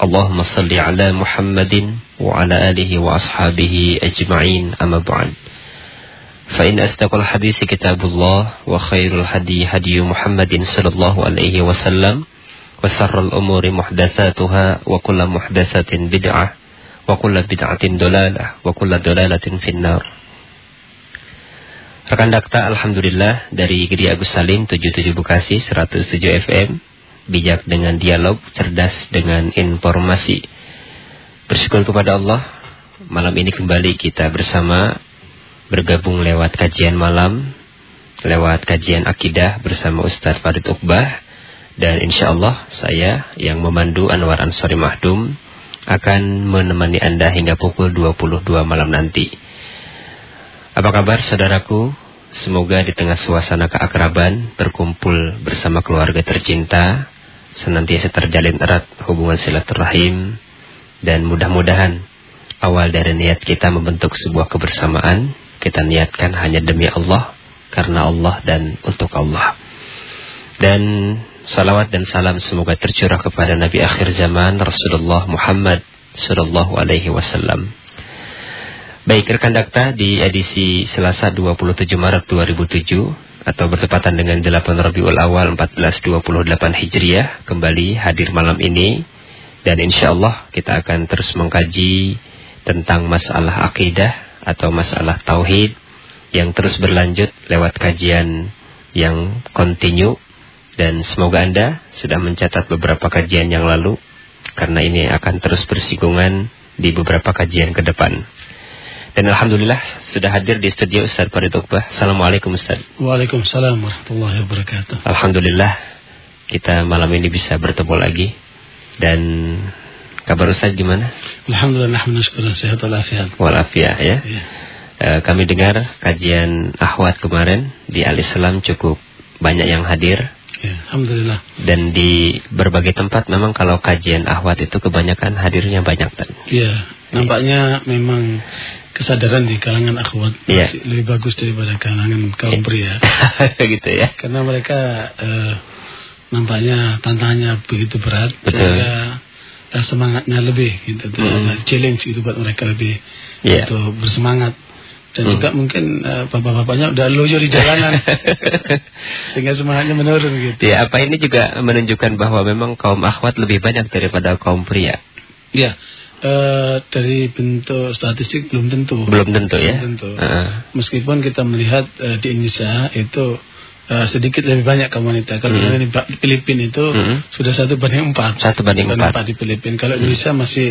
Allahumma salli ala Muhammadin wa ala alihi wa ashabihi ajma'in amma ba'd. Fa in astaqal hadis kitabullah wa khairul hadi hadi Muhammadin sallallahu alaihi wasallam wa sarral umuri muhdatsatuha wa kullu muhdatsatin bid'ah wa kullu bid'atin dalalah wa kullu dalalatin finnar. Rekan Dakta Alhamdulillah dari Gede Agus Salim 77 Bekasi 107 FM Bijak dengan dialog, cerdas dengan informasi Bersyukur kepada Allah Malam ini kembali kita bersama bergabung lewat kajian malam, lewat kajian akidah bersama Ustadz Farid Uqbah. Dan insya Allah saya yang memandu Anwar Ansori Mahdum akan menemani Anda hingga pukul 22 malam nanti. Apa kabar saudaraku? Semoga di tengah suasana keakraban, berkumpul bersama keluarga tercinta, senantiasa terjalin erat hubungan silaturahim, dan mudah-mudahan awal dari niat kita membentuk sebuah kebersamaan kita niatkan hanya demi Allah, karena Allah dan untuk Allah. Dan salawat dan salam semoga tercurah kepada Nabi akhir zaman Rasulullah Muhammad sallallahu alaihi wasallam. Baik rekan dakta di edisi Selasa 27 Maret 2007 atau bertepatan dengan 8 Rabiul Awal 1428 Hijriah kembali hadir malam ini dan insya Allah kita akan terus mengkaji tentang masalah akidah atau masalah tauhid yang terus berlanjut lewat kajian yang kontinu dan semoga Anda sudah mencatat beberapa kajian yang lalu karena ini akan terus bersinggungan di beberapa kajian ke depan. Dan Alhamdulillah sudah hadir di studio Ustaz Farid Uqbah. Assalamualaikum Ustaz. Waalaikumsalam warahmatullahi wabarakatuh. Alhamdulillah kita malam ini bisa bertemu lagi. Dan Kabar Ustaz gimana? Alhamdulillah syukur sehat walafiat. Walafiat ya. ya. E, kami dengar kajian ahwat kemarin di Al-Islam cukup banyak yang hadir. Ya, Alhamdulillah. Dan di berbagai tempat memang kalau kajian ahwat itu kebanyakan hadirnya banyak. Iya, nampaknya ya. memang kesadaran di kalangan akhwat ya. lebih bagus daripada kalangan kaum ya. pria. gitu ya. Karena mereka uh, nampaknya tantangannya begitu berat Betul. sehingga uh, semangatnya lebih gitu hmm. challenge itu buat mereka lebih yeah. untuk bersemangat dan hmm. juga mungkin uh, bapak-bapaknya udah loyo di jalanan sehingga semangatnya menurun gitu. Ya, apa ini juga menunjukkan bahwa memang kaum akhwat lebih banyak daripada kaum pria? Ya. Uh, dari bentuk statistik belum tentu. Belum tentu ya. Belum tentu. Uh. Meskipun kita melihat uh, di Indonesia itu uh, sedikit lebih banyak kaum wanita. Kalau mm -hmm. di Filipina itu mm -hmm. sudah satu banding empat. Satu banding empat. di Filipina. Kalau mm -hmm. Indonesia masih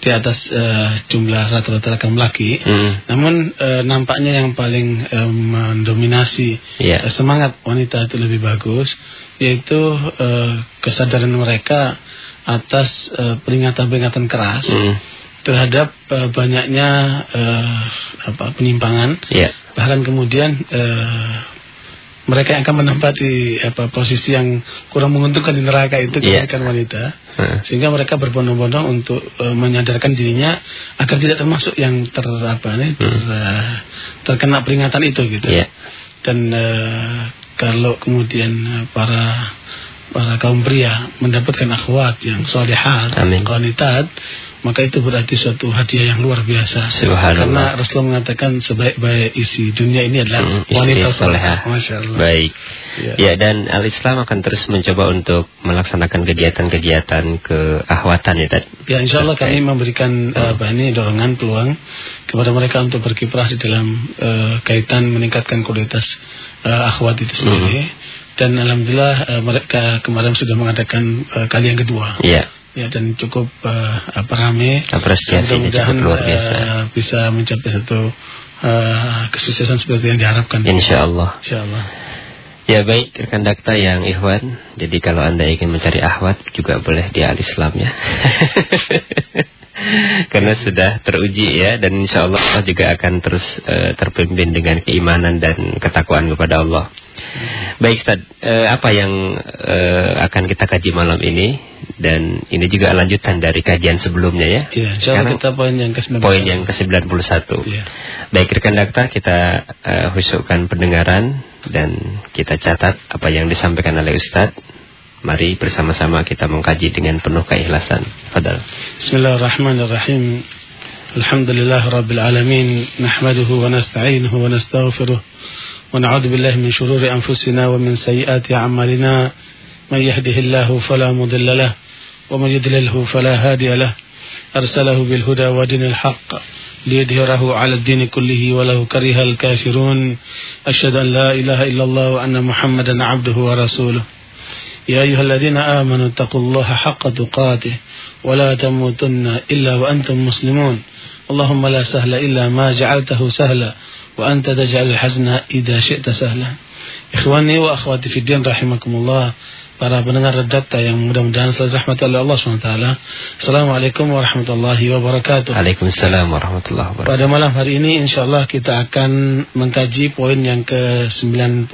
di atas uh, jumlah rata-rata kaum laki. Mm -hmm. Namun uh, nampaknya yang paling uh, mendominasi yeah. uh, semangat wanita itu lebih bagus, yaitu uh, kesadaran mereka atas peringatan-peringatan uh, keras. Mm -hmm terhadap uh, banyaknya uh, apa penyimpangan, yeah. bahkan kemudian uh, mereka yang akan menempati apa posisi yang kurang menguntungkan di neraka itu yeah. kebanyakan wanita uh. sehingga mereka berbondong-bondong untuk uh, menyadarkan dirinya agar tidak termasuk yang ter apa nih ter, uh, terkena peringatan itu gitu yeah. dan uh, kalau kemudian para para kaum pria mendapatkan akhwat yang solehat, qanitat maka itu berarti suatu hadiah yang luar biasa. Karena Rasulullah mengatakan sebaik-baik isi dunia ini adalah hmm, wanita Allah. Baik. Ya. ya dan Al-Islam akan terus mencoba untuk melaksanakan kegiatan-kegiatan keahwatan ya tadi. Ya insya Allah kami memberikan hmm. uh, ini dorongan peluang kepada mereka untuk berkiprah di dalam uh, kaitan meningkatkan kualitas uh, akhwat itu sendiri. Hmm. Dan Alhamdulillah uh, mereka kemarin sudah mengadakan uh, kali yang kedua. Iya. Ya dan cukup uh, apa ramai apresiasinya cukup luar biasa. uh, bisa mencapai satu uh, kesuksesan seperti yang diharapkan. Insyaallah. Insyaallah. Ya baik rekan dakta yang ikhwan. Jadi kalau anda ingin mencari ahwat juga boleh di al-islam ya. Karena sudah teruji ya dan insya Allah juga akan terus uh, terpimpin dengan keimanan dan ketakwaan kepada Allah. Baik Ustaz, uh, apa yang uh, akan kita kaji malam ini dan ini juga lanjutan dari kajian sebelumnya ya. Iya, Sekarang kita poin yang ke-91. Poin yang ke-91. Ya. Baik rekan dakta kita uh, husukkan pendengaran dan kita catat apa yang disampaikan oleh Ustaz Mari bersama-sama kita mengkaji dengan penuh keikhlasan. Fadal. Bismillahirrahmanirrahim. Alhamdulillah Rabbil Alamin. Nahmaduhu wa nasta'inuhu wa nastaghfiruh. ونعوذ بالله من شرور أنفسنا ومن سيئات أعمالنا. من يهده الله فلا مضل له ومن يضلله فلا هادي له. أرسله بالهدى ودين الحق ليظهره على الدين كله ولو كره الكافرون. أشهد أن لا إله إلا الله وأن محمدا عبده ورسوله. يا أيها الذين آمنوا اتقوا الله حق تقاته ولا تموتن إلا وأنتم مسلمون. اللهم لا سهل إلا ما جعلته سهلا وأنت تجعل الحزن إذا شئت سهلا. إخواني وأخواتي في الدين رحمكم الله para pendengar redakta yang mudah-mudahan selalu rahmat oleh Allah SWT. Assalamualaikum warahmatullahi wabarakatuh. Waalaikumsalam warahmatullahi wabarakatuh. Pada malam hari ini insyaAllah kita akan mengkaji poin yang ke-91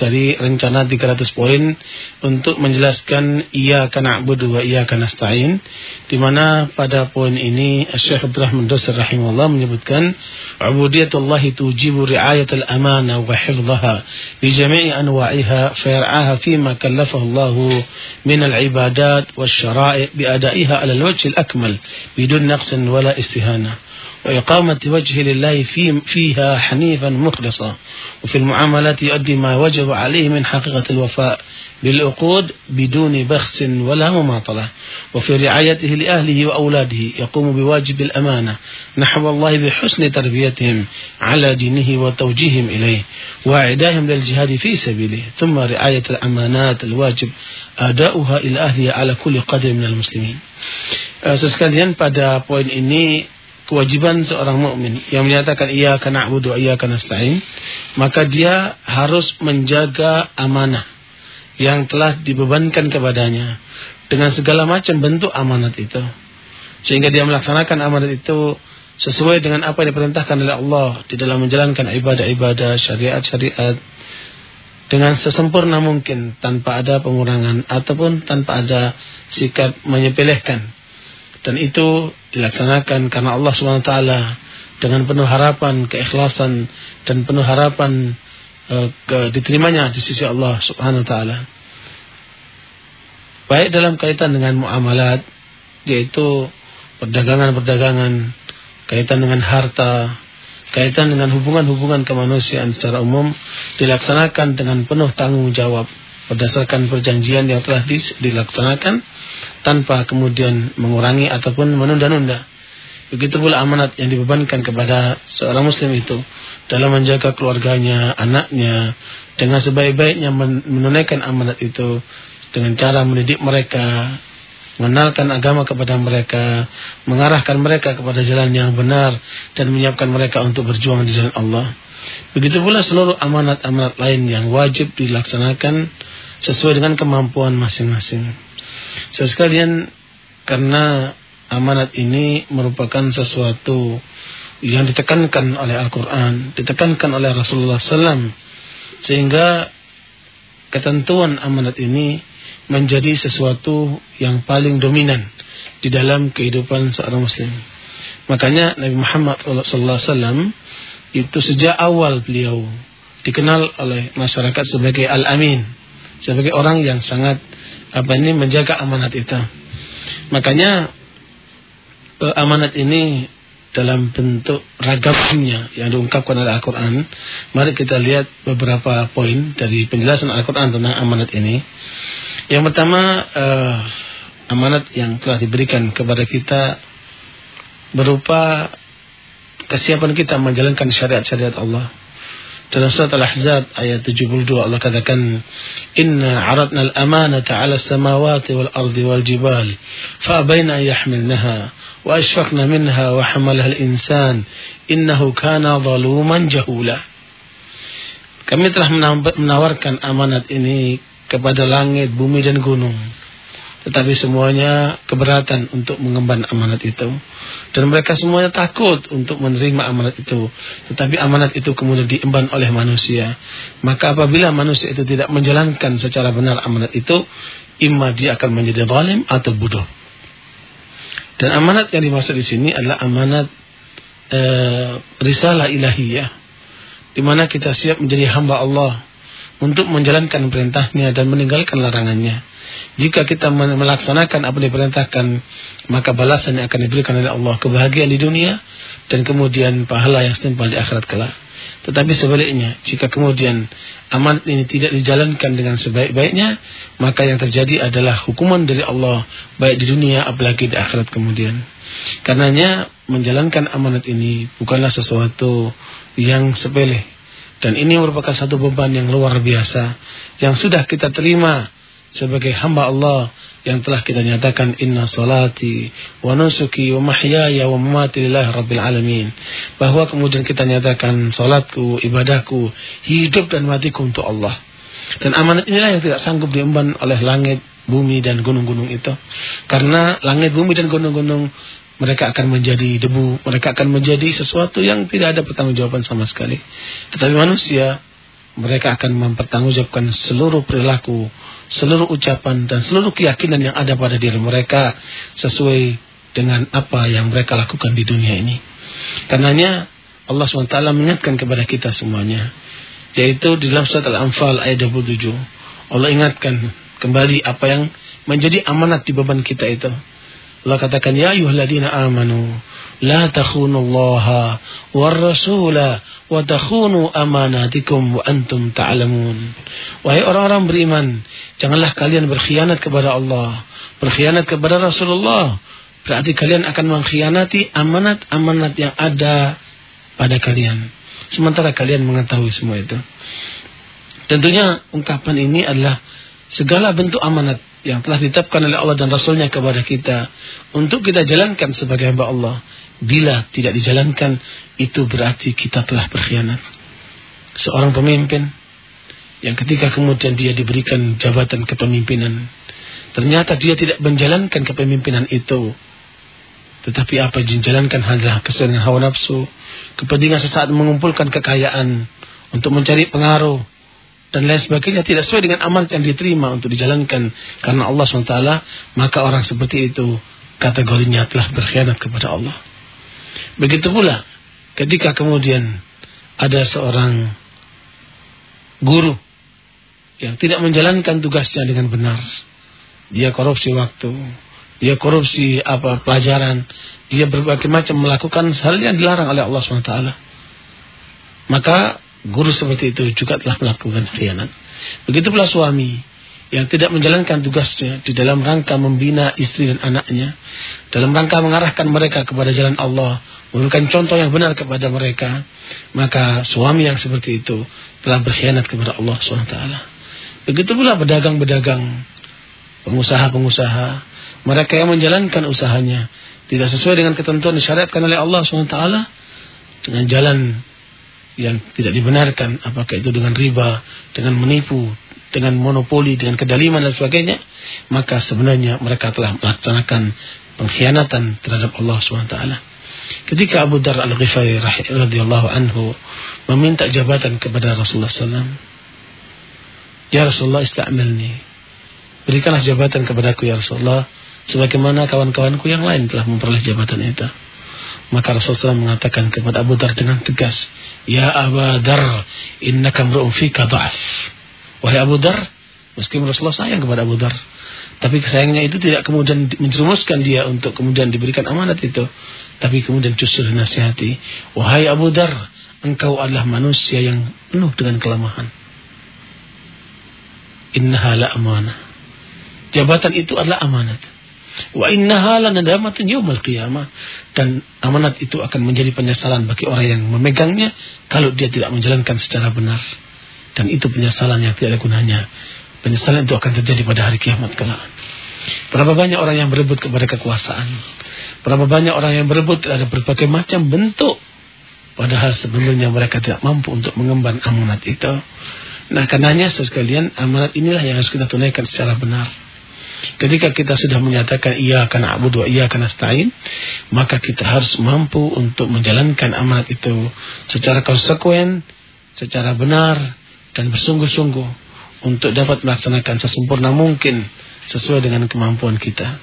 dari rencana 300 poin untuk menjelaskan iya kana abudu wa iya kana stain. Di mana pada poin ini Syekh Abdurrahman Dosir rahimahullah menyebutkan Ubudiyatullah tujibu ri'ayat al-amana wa hifzaha bi jami'i anwa'iha fayar'aha fima kallafa وصفه الله من العبادات والشرائع بأدائها على الوجه الأكمل بدون نقص ولا استهانة. وإقامة وجه لله في فيها حنيفا مخلصا. وفي المعاملات يؤدي ما وجب عليه من حقيقة الوفاء بالعقود بدون بخس ولا مماطلة. وفي رعايته لأهله وأولاده يقوم بواجب الأمانة نحو الله بحسن تربيتهم على دينه وتوجيههم إليه وإعدائهم للجهاد في سبيله. ثم رعاية الأمانات الواجب أداؤها إلى أهله على كل قدر من المسلمين. Sekalian pada poin ini kewajiban seorang mukmin yang menyatakan ia akan na'budu ia akan nasta'in maka dia harus menjaga amanah yang telah dibebankan kepadanya dengan segala macam bentuk amanat itu. Sehingga dia melaksanakan amanat itu sesuai dengan apa yang diperintahkan oleh Allah di dalam menjalankan ibadah-ibadah syariat-syariat dengan sesempurna mungkin tanpa ada pengurangan ataupun tanpa ada sikap menyepelekan. Dan itu dilaksanakan karena Allah SWT dengan penuh harapan, keikhlasan dan penuh harapan uh, ke, diterimanya di sisi Allah Subhanahu wa taala. Baik dalam kaitan dengan muamalat yaitu perdagangan-perdagangan, kaitan dengan harta, kaitan dengan hubungan-hubungan kemanusiaan secara umum dilaksanakan dengan penuh tanggung jawab berdasarkan perjanjian yang telah dilaksanakan tanpa kemudian mengurangi ataupun menunda-nunda. Begitu pula amanat yang dibebankan kepada seorang muslim itu dalam menjaga keluarganya, anaknya dengan sebaik-baiknya menunaikan amanat itu dengan cara mendidik mereka, mengenalkan agama kepada mereka, mengarahkan mereka kepada jalan yang benar dan menyiapkan mereka untuk berjuang di jalan Allah. Begitu pula seluruh amanat-amanat lain yang wajib dilaksanakan sesuai dengan kemampuan masing-masing. Sekalian karena amanat ini merupakan sesuatu yang ditekankan oleh Al-Quran, ditekankan oleh Rasulullah SAW, sehingga ketentuan amanat ini menjadi sesuatu yang paling dominan di dalam kehidupan seorang Muslim. Makanya Nabi Muhammad SAW itu sejak awal beliau dikenal oleh masyarakat sebagai Al-Amin, sebagai orang yang sangat apa ini menjaga amanat itu. Makanya eh, amanat ini dalam bentuk ragamnya yang diungkapkan oleh Al-Quran. Mari kita lihat beberapa poin dari penjelasan Al-Quran tentang amanat ini. Yang pertama, uh, amanat yang telah diberikan kepada kita berupa kesiapan kita menjalankan syariat-syariat Allah. Dalam surat Al-Ahzab ayat 72 Allah katakan Inna aradna al-amanata ala samawati wal ardi wal jibal fa'abayna yahmilnaha wa ashfaqna minha wa hamalaha al-insan innahu kana zaluman jahula Kami telah menawarkan amanat ini kepada langit, bumi dan gunung tetapi semuanya keberatan untuk mengemban amanat itu. Dan mereka semuanya takut untuk menerima amanat itu. Tetapi amanat itu kemudian diemban oleh manusia. Maka apabila manusia itu tidak menjalankan secara benar amanat itu, imma dia akan menjadi zalim atau bodoh. Dan amanat yang dimaksud di sini adalah amanat e, risalah ilahiyah. Di mana kita siap menjadi hamba Allah untuk menjalankan perintahnya dan meninggalkan larangannya. Jika kita melaksanakan apa yang diperintahkan, maka balasan yang akan diberikan oleh Allah kebahagiaan di dunia dan kemudian pahala yang setimpal di akhirat kelak. Tetapi sebaliknya, jika kemudian amanat ini tidak dijalankan dengan sebaik-baiknya, maka yang terjadi adalah hukuman dari Allah baik di dunia apalagi di akhirat kemudian. Karenanya menjalankan amanat ini bukanlah sesuatu yang sepele dan ini merupakan satu beban yang luar biasa yang sudah kita terima sebagai hamba Allah yang telah kita nyatakan inna salati wa nusuki wa mahyaya wa mamati lillahi rabbil alamin. Bahwa kemudian kita nyatakan salatku ibadahku hidup dan matiku untuk Allah. Dan amanat inilah yang tidak sanggup diemban oleh langit bumi dan gunung-gunung itu. Karena langit bumi dan gunung-gunung mereka akan menjadi debu mereka akan menjadi sesuatu yang tidak ada pertanggungjawaban sama sekali. Tetapi manusia mereka akan mempertanggungjawabkan seluruh perilaku seluruh ucapan dan seluruh keyakinan yang ada pada diri mereka sesuai dengan apa yang mereka lakukan di dunia ini. Karenanya Allah SWT mengingatkan kepada kita semuanya. Yaitu di dalam surat Al-Anfal ayat 27. Allah ingatkan kembali apa yang menjadi amanat di beban kita itu. Allah katakan, Ya ayuhalladzina amanu, war rasula wa takhunu amanatikum wa antum ta'lamun. Wahai orang-orang janganlah kalian berkhianat kepada Allah, berkhianat kepada Rasulullah. Berarti kalian akan mengkhianati amanat-amanat yang ada pada kalian. Sementara kalian mengetahui semua itu. Tentunya ungkapan ini adalah segala bentuk amanat yang telah ditetapkan oleh Allah dan Rasulnya kepada kita untuk kita jalankan sebagai hamba Allah Bila tidak dijalankan, itu berarti kita telah berkhianat. Seorang pemimpin yang ketika kemudian dia diberikan jabatan kepemimpinan, ternyata dia tidak menjalankan kepemimpinan itu. Tetapi apa yang dijalankan adalah kesenangan hawa nafsu, kepentingan sesaat mengumpulkan kekayaan untuk mencari pengaruh dan lain sebagainya tidak sesuai dengan amal yang diterima untuk dijalankan karena Allah SWT maka orang seperti itu kategorinya telah berkhianat kepada Allah Begitu pula ketika kemudian ada seorang guru yang tidak menjalankan tugasnya dengan benar. Dia korupsi waktu, dia korupsi apa pelajaran, dia berbagai macam melakukan hal yang dilarang oleh Allah SWT. Maka guru seperti itu juga telah melakukan khianat. Begitu pula suami yang tidak menjalankan tugasnya di dalam rangka membina istri dan anaknya, dalam rangka mengarahkan mereka kepada jalan Allah, memberikan contoh yang benar kepada mereka, maka suami yang seperti itu telah berkhianat kepada Allah SWT. Begitu pula pedagang-pedagang, pengusaha-pengusaha, mereka yang menjalankan usahanya tidak sesuai dengan ketentuan disyariatkan oleh Allah SWT dengan jalan yang tidak dibenarkan, apakah itu dengan riba, dengan menipu, dengan monopoli, dengan kedaliman dan sebagainya, maka sebenarnya mereka telah melaksanakan pengkhianatan terhadap Allah SWT. Ketika Abu Dar al-Ghifari radhiyallahu anhu meminta jabatan kepada Rasulullah SAW, Ya Rasulullah istamilni, berikanlah jabatan kepadaku ya Rasulullah, sebagaimana kawan-kawanku yang lain telah memperoleh jabatan itu. Maka Rasulullah SAW mengatakan kepada Abu Dar dengan tegas, Ya Abu Dar, innaka mru'un fika da'af. Wahai Abu Dar, meskipun Rasulullah sayang kepada Abu Dar, tapi kesayangannya itu tidak kemudian menjerumuskan dia untuk kemudian diberikan amanat itu. Tapi kemudian justru dinasihati. Wahai Abu Dar, engkau adalah manusia yang penuh dengan kelemahan. Innaha la amanah. Jabatan itu adalah amanat. Wa innaha la nadamatun yawmal qiyamah. Dan amanat itu akan menjadi penyesalan bagi orang yang memegangnya kalau dia tidak menjalankan secara benar. Dan itu penyesalan yang tidak ada gunanya. Penyesalan itu akan terjadi pada hari kiamat kelak. Berapa banyak orang yang berebut kepada kekuasaan. Berapa banyak orang yang berebut ada berbagai macam bentuk. Padahal sebenarnya mereka tidak mampu untuk mengemban amanat itu. Nah karenanya sekalian amanat inilah yang harus kita tunaikan secara benar. Ketika kita sudah menyatakan iya karena abu dua iya karena stain, maka kita harus mampu untuk menjalankan amanat itu secara konsekuen, secara benar dan bersungguh-sungguh untuk dapat melaksanakan sesempurna mungkin sesuai dengan kemampuan kita.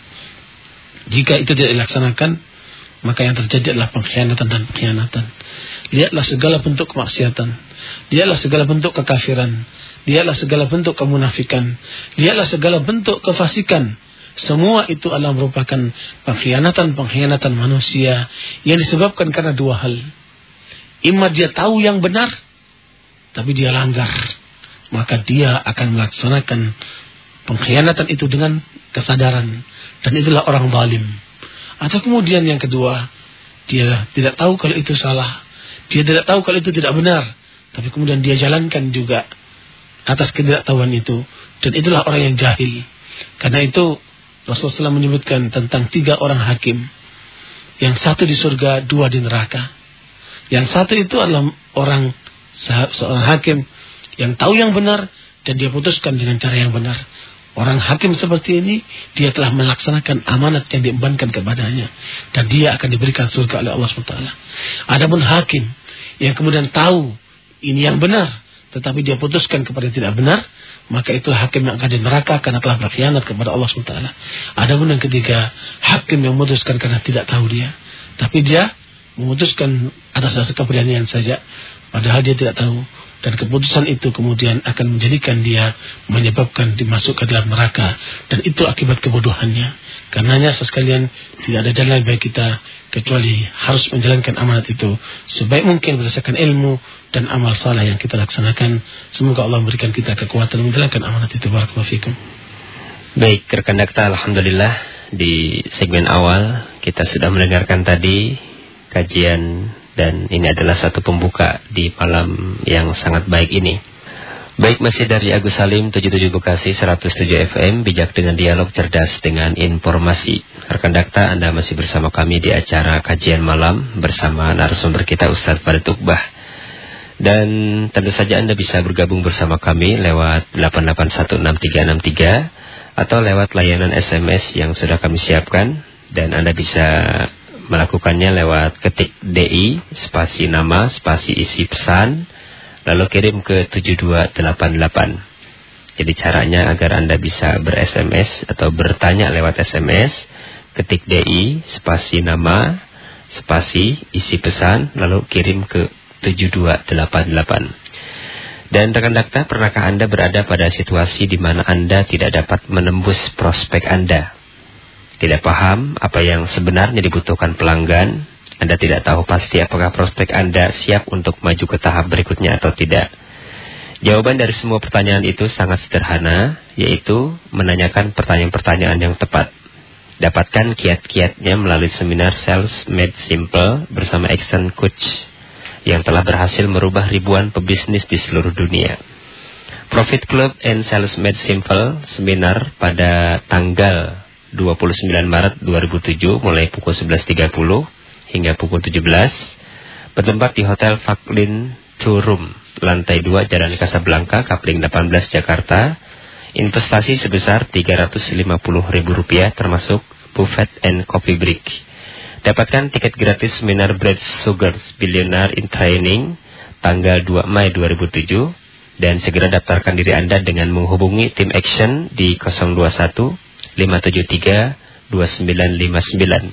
Jika itu tidak dilaksanakan, maka yang terjadi adalah pengkhianatan dan pengkhianatan. Lihatlah segala bentuk kemaksiatan. Lihatlah segala bentuk kekafiran. Lihatlah segala bentuk kemunafikan. Lihatlah segala bentuk kefasikan. Semua itu adalah merupakan pengkhianatan-pengkhianatan manusia yang disebabkan karena dua hal. Ima dia tahu yang benar, tapi dia langgar. Maka dia akan melaksanakan pengkhianatan itu dengan kesadaran. Dan itulah orang zalim. Atau kemudian yang kedua, dia tidak tahu kalau itu salah. Dia tidak tahu kalau itu tidak benar. Tapi kemudian dia jalankan juga atas ketidaktahuan itu. Dan itulah orang yang jahil. Karena itu Rasulullah SAW menyebutkan tentang tiga orang hakim. Yang satu di surga, dua di neraka. Yang satu itu adalah orang seorang hakim yang tahu yang benar dan dia putuskan dengan cara yang benar. Orang hakim seperti ini, dia telah melaksanakan amanat yang diembankan kepadanya. Dan dia akan diberikan surga oleh Allah SWT. Adapun hakim yang kemudian tahu ini yang benar, tetapi dia putuskan kepada yang tidak benar, maka itu hakim yang akan di neraka karena telah berkhianat kepada Allah SWT. Adapun yang ketiga, hakim yang memutuskan karena tidak tahu dia. Tapi dia memutuskan atas dasar keberanian saja, padahal dia tidak tahu. Dan keputusan itu kemudian akan menjadikan dia menyebabkan dimasuk ke dalam neraka. Dan itu akibat kebodohannya. Karenanya sekalian tidak ada jalan bagi kita kecuali harus menjalankan amanat itu sebaik mungkin berdasarkan ilmu dan amal saleh yang kita laksanakan. Semoga Allah memberikan kita kekuatan menjalankan amanat itu. Barakallahu baik rekan dakta alhamdulillah. Di segmen awal kita sudah mendengarkan tadi kajian dan ini adalah satu pembuka di malam yang sangat baik ini. Baik masih dari Agus Salim 77 Bekasi 107 FM bijak dengan dialog cerdas dengan informasi. Rekan Dakta Anda masih bersama kami di acara kajian malam bersama narasumber kita Ustadz Farid Tukbah. Dan tentu saja Anda bisa bergabung bersama kami lewat 8816363 atau lewat layanan SMS yang sudah kami siapkan dan Anda bisa melakukannya lewat ketik DI, spasi nama, spasi isi pesan, lalu kirim ke 7288. Jadi caranya agar Anda bisa ber-SMS atau bertanya lewat SMS, ketik DI, spasi nama, spasi isi pesan, lalu kirim ke 7288. Dan rekan dakta, pernahkah Anda berada pada situasi di mana Anda tidak dapat menembus prospek Anda? Tidak paham apa yang sebenarnya dibutuhkan pelanggan, Anda tidak tahu pasti apakah prospek Anda siap untuk maju ke tahap berikutnya atau tidak. Jawaban dari semua pertanyaan itu sangat sederhana, yaitu menanyakan pertanyaan-pertanyaan yang tepat. Dapatkan kiat-kiatnya melalui seminar Sales Made Simple bersama Action Coach yang telah berhasil merubah ribuan pebisnis di seluruh dunia. Profit Club and Sales Made Simple seminar pada tanggal 29 Maret 2007 mulai pukul 11.30 hingga pukul 17 bertempat di Hotel Faklin Turum lantai 2 Jalan Kasablanka Kapling 18 Jakarta. Investasi sebesar Rp350.000 termasuk buffet and coffee break. Dapatkan tiket gratis seminar Bread Sugars Billionaire in Training tanggal 2 Mei 2007 dan segera daftarkan diri Anda dengan menghubungi tim Action di 021 573 2959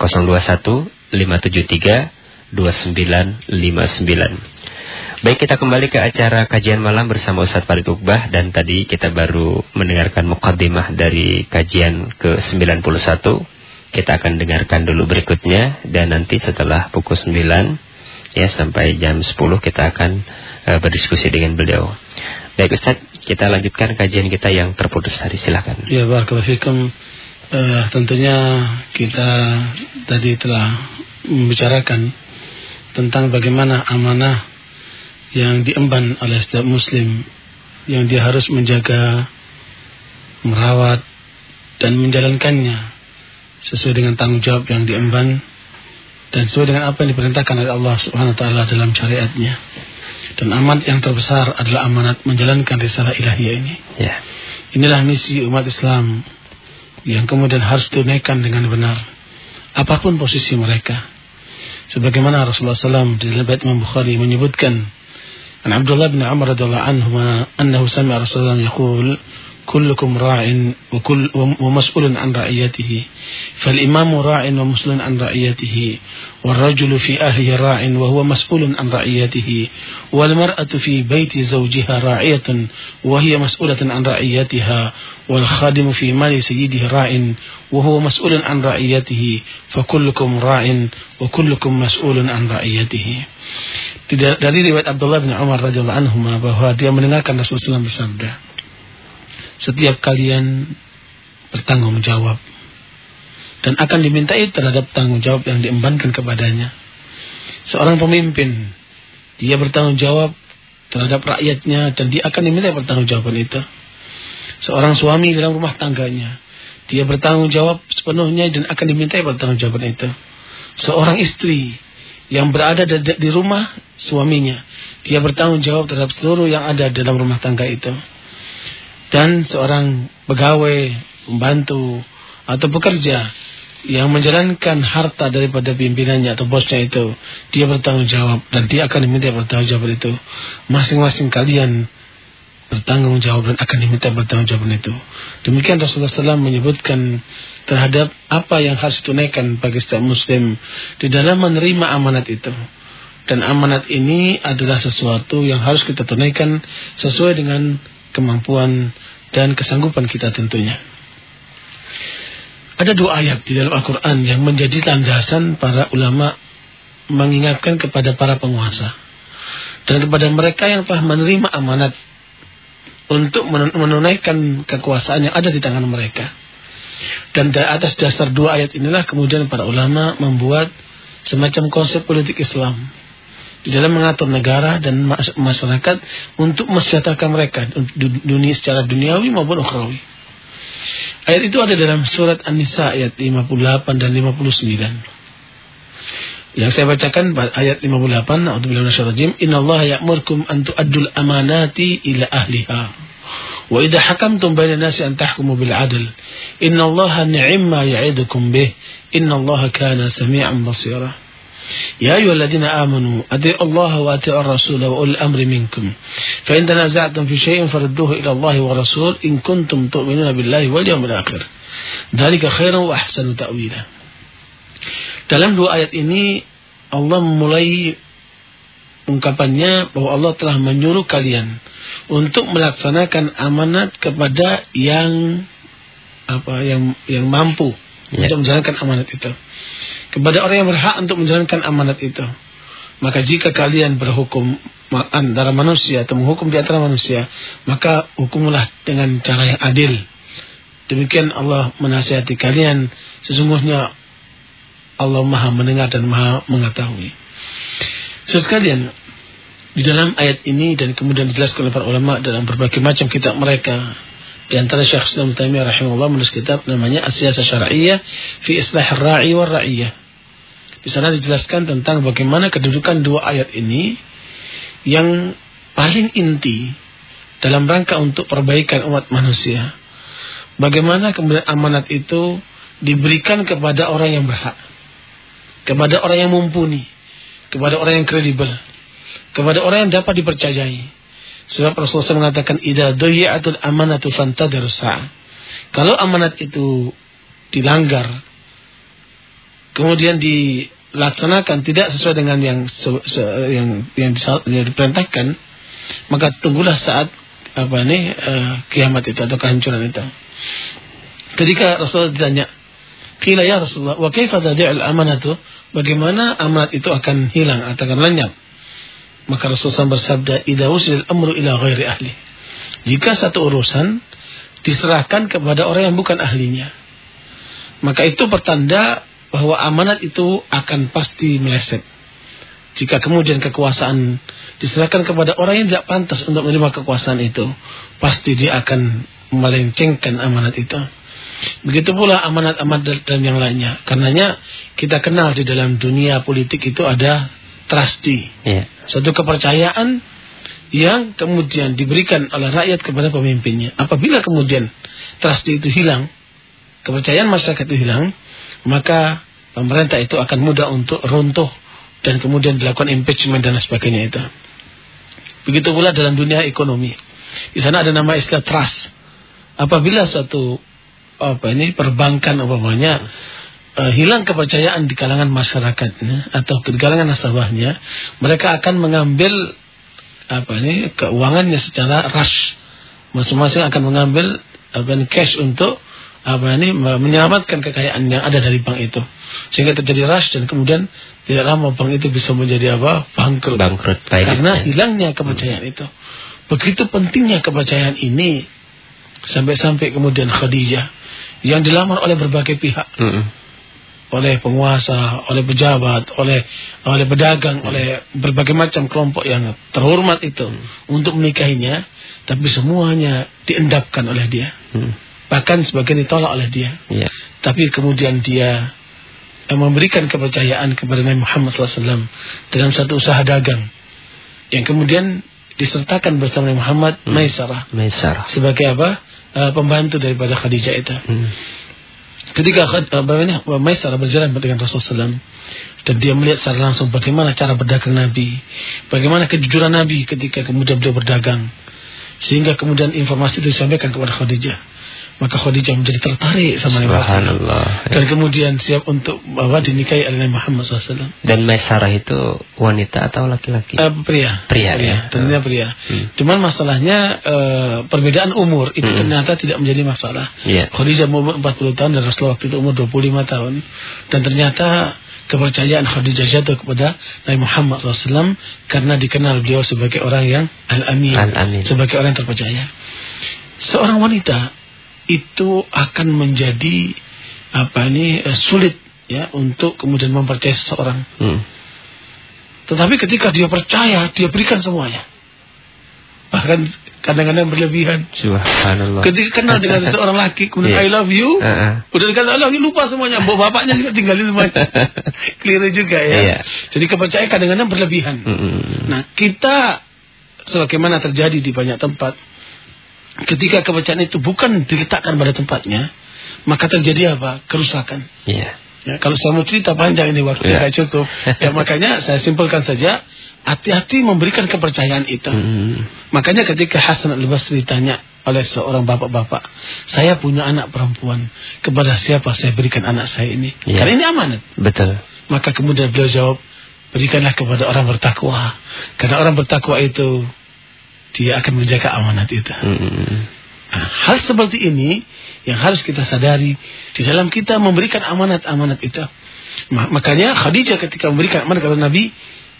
021 573 2959 Baik kita kembali ke acara kajian malam bersama Ustadz Farid Uqbah dan tadi kita baru mendengarkan mukaddimah dari kajian ke-91 kita akan dengarkan dulu berikutnya dan nanti setelah pukul 9 ya sampai jam 10 kita akan uh, berdiskusi dengan beliau. Baik Ustaz, kita lanjutkan kajian kita yang terputus tadi, silakan. Ya, barakallahu fikum. Uh, tentunya kita tadi telah membicarakan tentang bagaimana amanah yang diemban oleh setiap muslim yang dia harus menjaga, merawat dan menjalankannya sesuai dengan tanggung jawab yang diemban dan sesuai dengan apa yang diperintahkan oleh Allah Subhanahu wa taala dalam syariatnya. Dan amanat yang terbesar adalah amanat menjalankan risalah ilahiyah ini. Ya. Inilah misi umat Islam yang kemudian harus tunaikan dengan benar. Apa pun posisi mereka. Sebagaimana Rasulullah SAW di dalam Imam Bukhari menyebutkan An Abdullah bin Amr radhiyallahu anhu annahu sami'a Rasulullah yaqul كلكم راع وكل ومسؤول عن رعيته. فالإمام راع ومسؤول عن رعيته. والرجل في أهله راع وهو مسؤول عن رعيته. والمرأة في بيت زوجها راعية وهي مسؤولة عن رعيتها. والخادم في مال سيده راع وهو مسؤول عن رعيته. فكلكم راع وكلكم مسؤول عن رعيته. Dari riwayat Abdullah bin Umar radhiyallahu anhu bahwa dia mendengarkan Rasulullah SAW bersabda setiap kalian bertanggung jawab dan akan dimintai terhadap tanggung jawab yang diembankan kepadanya. Seorang pemimpin dia bertanggung jawab terhadap rakyatnya dan dia akan diminta pertanggungjawaban itu. Seorang suami dalam rumah tangganya dia bertanggung jawab sepenuhnya dan akan diminta pertanggungjawaban itu. Seorang istri yang berada di rumah suaminya dia bertanggung jawab terhadap seluruh yang ada dalam rumah tangga itu dan seorang pegawai, pembantu atau pekerja yang menjalankan harta daripada pimpinannya atau bosnya itu, dia bertanggung jawab dan dia akan diminta bertanggung jawab itu. Masing-masing kalian bertanggung jawab dan akan diminta bertanggung jawab itu. Demikian Rasulullah SAW menyebutkan terhadap apa yang harus ditunaikan bagi setiap muslim di dalam menerima amanat itu. Dan amanat ini adalah sesuatu yang harus kita tunaikan sesuai dengan kemampuan dan kesanggupan kita tentunya. Ada dua ayat di dalam Al-Quran yang menjadi landasan para ulama mengingatkan kepada para penguasa dan kepada mereka yang telah menerima amanat untuk menunaikan kekuasaan yang ada di tangan mereka. Dan di atas dasar dua ayat inilah kemudian para ulama membuat semacam konsep politik Islam di dalam mengatur negara dan masyarakat untuk mesejahterakan mereka dunia secara duniawi maupun ukhrawi. Ayat itu ada dalam surat An-Nisa ayat 58 dan 59. Yang saya bacakan ayat 58, A'udzubillahi minasyaitonir rajim, "Innallaha ya'murukum an tu'addul amanati ila ahliha." Wa idza hakamtum bainan nasi an tahkumu bil 'adl. Innallaha ni'ma ya'idukum bih. Innallaha kana samii'an basira. يا أيها الذين آمنوا أطيعوا الله وأطيعوا الرسول وأولي الأمر منكم فإن تنازعتم في شيء فردوه إلى الله والرسول إن كنتم تؤمنون بالله واليوم الآخر ذلك خير وأحسن تأويلا Dalam dua ayat ini Allah memulai ungkapannya bahwa Allah telah menyuruh kalian untuk melaksanakan amanat kepada yang apa yang yang mampu ya. untuk menjalankan amanat itu kepada orang yang berhak untuk menjalankan amanat itu. Maka jika kalian berhukum antara manusia atau menghukum di antara manusia, maka hukumlah dengan cara yang adil. Demikian Allah menasihati kalian. Sesungguhnya Allah maha mendengar dan maha mengetahui. Sekalian, di dalam ayat ini dan kemudian dijelaskan oleh para ulama dalam berbagai macam kitab mereka di antara Syekh Islam Taimiyah rahimahullah menulis kitab namanya Asyasah Syar'iyyah fi Islah Ra'i wa Ra'iyah. Di sana dijelaskan tentang bagaimana kedudukan dua ayat ini yang paling inti dalam rangka untuk perbaikan umat manusia. Bagaimana kemudian amanat itu diberikan kepada orang yang berhak, kepada orang yang mumpuni, kepada orang yang kredibel, kepada orang yang dapat dipercayai Sebab Rasulullah SAW mengatakan idza duyi'atul amanatu fantadir sa'ah. Kalau amanat itu dilanggar kemudian dilaksanakan tidak sesuai dengan yang se, se, yang yang, yang diperintahkan maka tunggulah saat apa nih uh, kiamat itu atau kehancuran itu. Ketika Rasulullah ditanya, "Qila ya Rasulullah, wa kaifa tadi'ul amanatu?" Bagaimana amanat itu akan hilang atau akan lenyap? Maka Rasulullah bersabda, "Idza usil amru ila ghairi ahli." Jika satu urusan diserahkan kepada orang yang bukan ahlinya, maka itu pertanda bahwa amanat itu akan pasti meleset. Jika kemudian kekuasaan diserahkan kepada orang yang tidak pantas untuk menerima kekuasaan itu, pasti dia akan melencengkan amanat itu. Begitu pula amanat-amanat dan yang lainnya. Karenanya kita kenal di dalam dunia politik itu ada trusty. Yeah. Satu kepercayaan yang kemudian diberikan oleh rakyat kepada pemimpinnya. Apabila kemudian trust itu hilang, kepercayaan masyarakat itu hilang, maka pemerintah itu akan mudah untuk runtuh dan kemudian dilakukan impeachment dan sebagainya itu. Begitu pula dalam dunia ekonomi. Di sana ada nama istilah trust. Apabila suatu apa ini perbankan umpamanya uh, hilang kepercayaan di kalangan masyarakatnya atau di kalangan nasabahnya, mereka akan mengambil apa ini keuangannya secara rush. Masing-masing akan mengambil apa ini cash untuk apa ini menyelamatkan kekayaan yang ada dari bank itu. Sehingga terjadi rush dan kemudian tidak lama bank itu bisa menjadi apa? bangkrut. Bangkrut. Karena hilangnya kepercayaan hmm. itu. Begitu pentingnya kepercayaan ini sampai-sampai kemudian Khadijah yang dilamar oleh berbagai pihak. Hmm oleh penguasa, oleh pejabat, oleh oleh pedagang, hmm. oleh berbagai macam kelompok yang terhormat itu hmm. untuk menikahinya, tapi semuanya diendapkan oleh dia. Hmm. Bahkan sebagian ditolak oleh dia. Yeah. Tapi kemudian dia eh, memberikan kepercayaan kepada Nabi Muhammad SAW dalam satu usaha dagang yang kemudian disertakan bersama Nabi Muhammad hmm. Maisarah. Maisarah. Sebagai apa? Uh, pembantu daripada Khadijah itu. Hmm. Ketika uh, Maisarah berjalan dengan Rasulullah dan dia melihat secara langsung bagaimana cara berdagang Nabi, bagaimana kejujuran Nabi ketika kemudian beliau berdagang, sehingga kemudian informasi itu disampaikan kepada Khadijah maka Khadijah menjadi tertarik sama Nabi Muhammad dan kemudian siap untuk bahwa dinikahi oleh Nabi Muhammad SAW. Dan Maisarah itu wanita atau laki-laki? Uh, pria. Pria, pria ya. Tentunya pria. Hmm. Cuman masalahnya uh, perbedaan umur itu hmm. ternyata tidak menjadi masalah. Yeah. Khadijah umur 40 tahun dan Rasulullah waktu itu umur 25 tahun dan ternyata kepercayaan Khadijah jatuh kepada Nabi Muhammad SAW karena dikenal beliau sebagai orang yang al-amin, al sebagai orang yang terpercaya. Seorang wanita itu akan menjadi apa ini uh, sulit ya untuk kemudian mempercayai seseorang. Hmm. Tetapi ketika dia percaya, dia berikan semuanya. Bahkan kadang-kadang berlebihan. Subhanallah. Ketika kenal dengan seorang laki, kemudian yeah. I love you, uh -uh. udah dikatakan I love you lupa semuanya. Bawa bapaknya juga tinggalin semuanya. Keliru juga ya. Yeah. Jadi kepercayaan kadang-kadang berlebihan. Mm -hmm. Nah kita sebagaimana terjadi di banyak tempat, ketika kepercayaan itu bukan diletakkan pada tempatnya, maka terjadi apa? Kerusakan. Yeah. Ya, kalau saya mau cerita panjang ini waktu yeah. cukup. ya makanya saya simpulkan saja, hati-hati memberikan kepercayaan itu. Mm. Makanya ketika Hasan al-Basri ditanya oleh seorang bapak-bapak, saya punya anak perempuan, kepada siapa saya berikan anak saya ini? Yeah. Karena ini amanat. Betul. Maka kemudian beliau jawab, berikanlah kepada orang bertakwa. Karena orang bertakwa itu dia akan menjaga amanat itu. Hmm. Nah, hal seperti ini yang harus kita sadari di dalam kita memberikan amanat-amanat itu. Makanya Khadijah ketika memberikan amanat kepada Nabi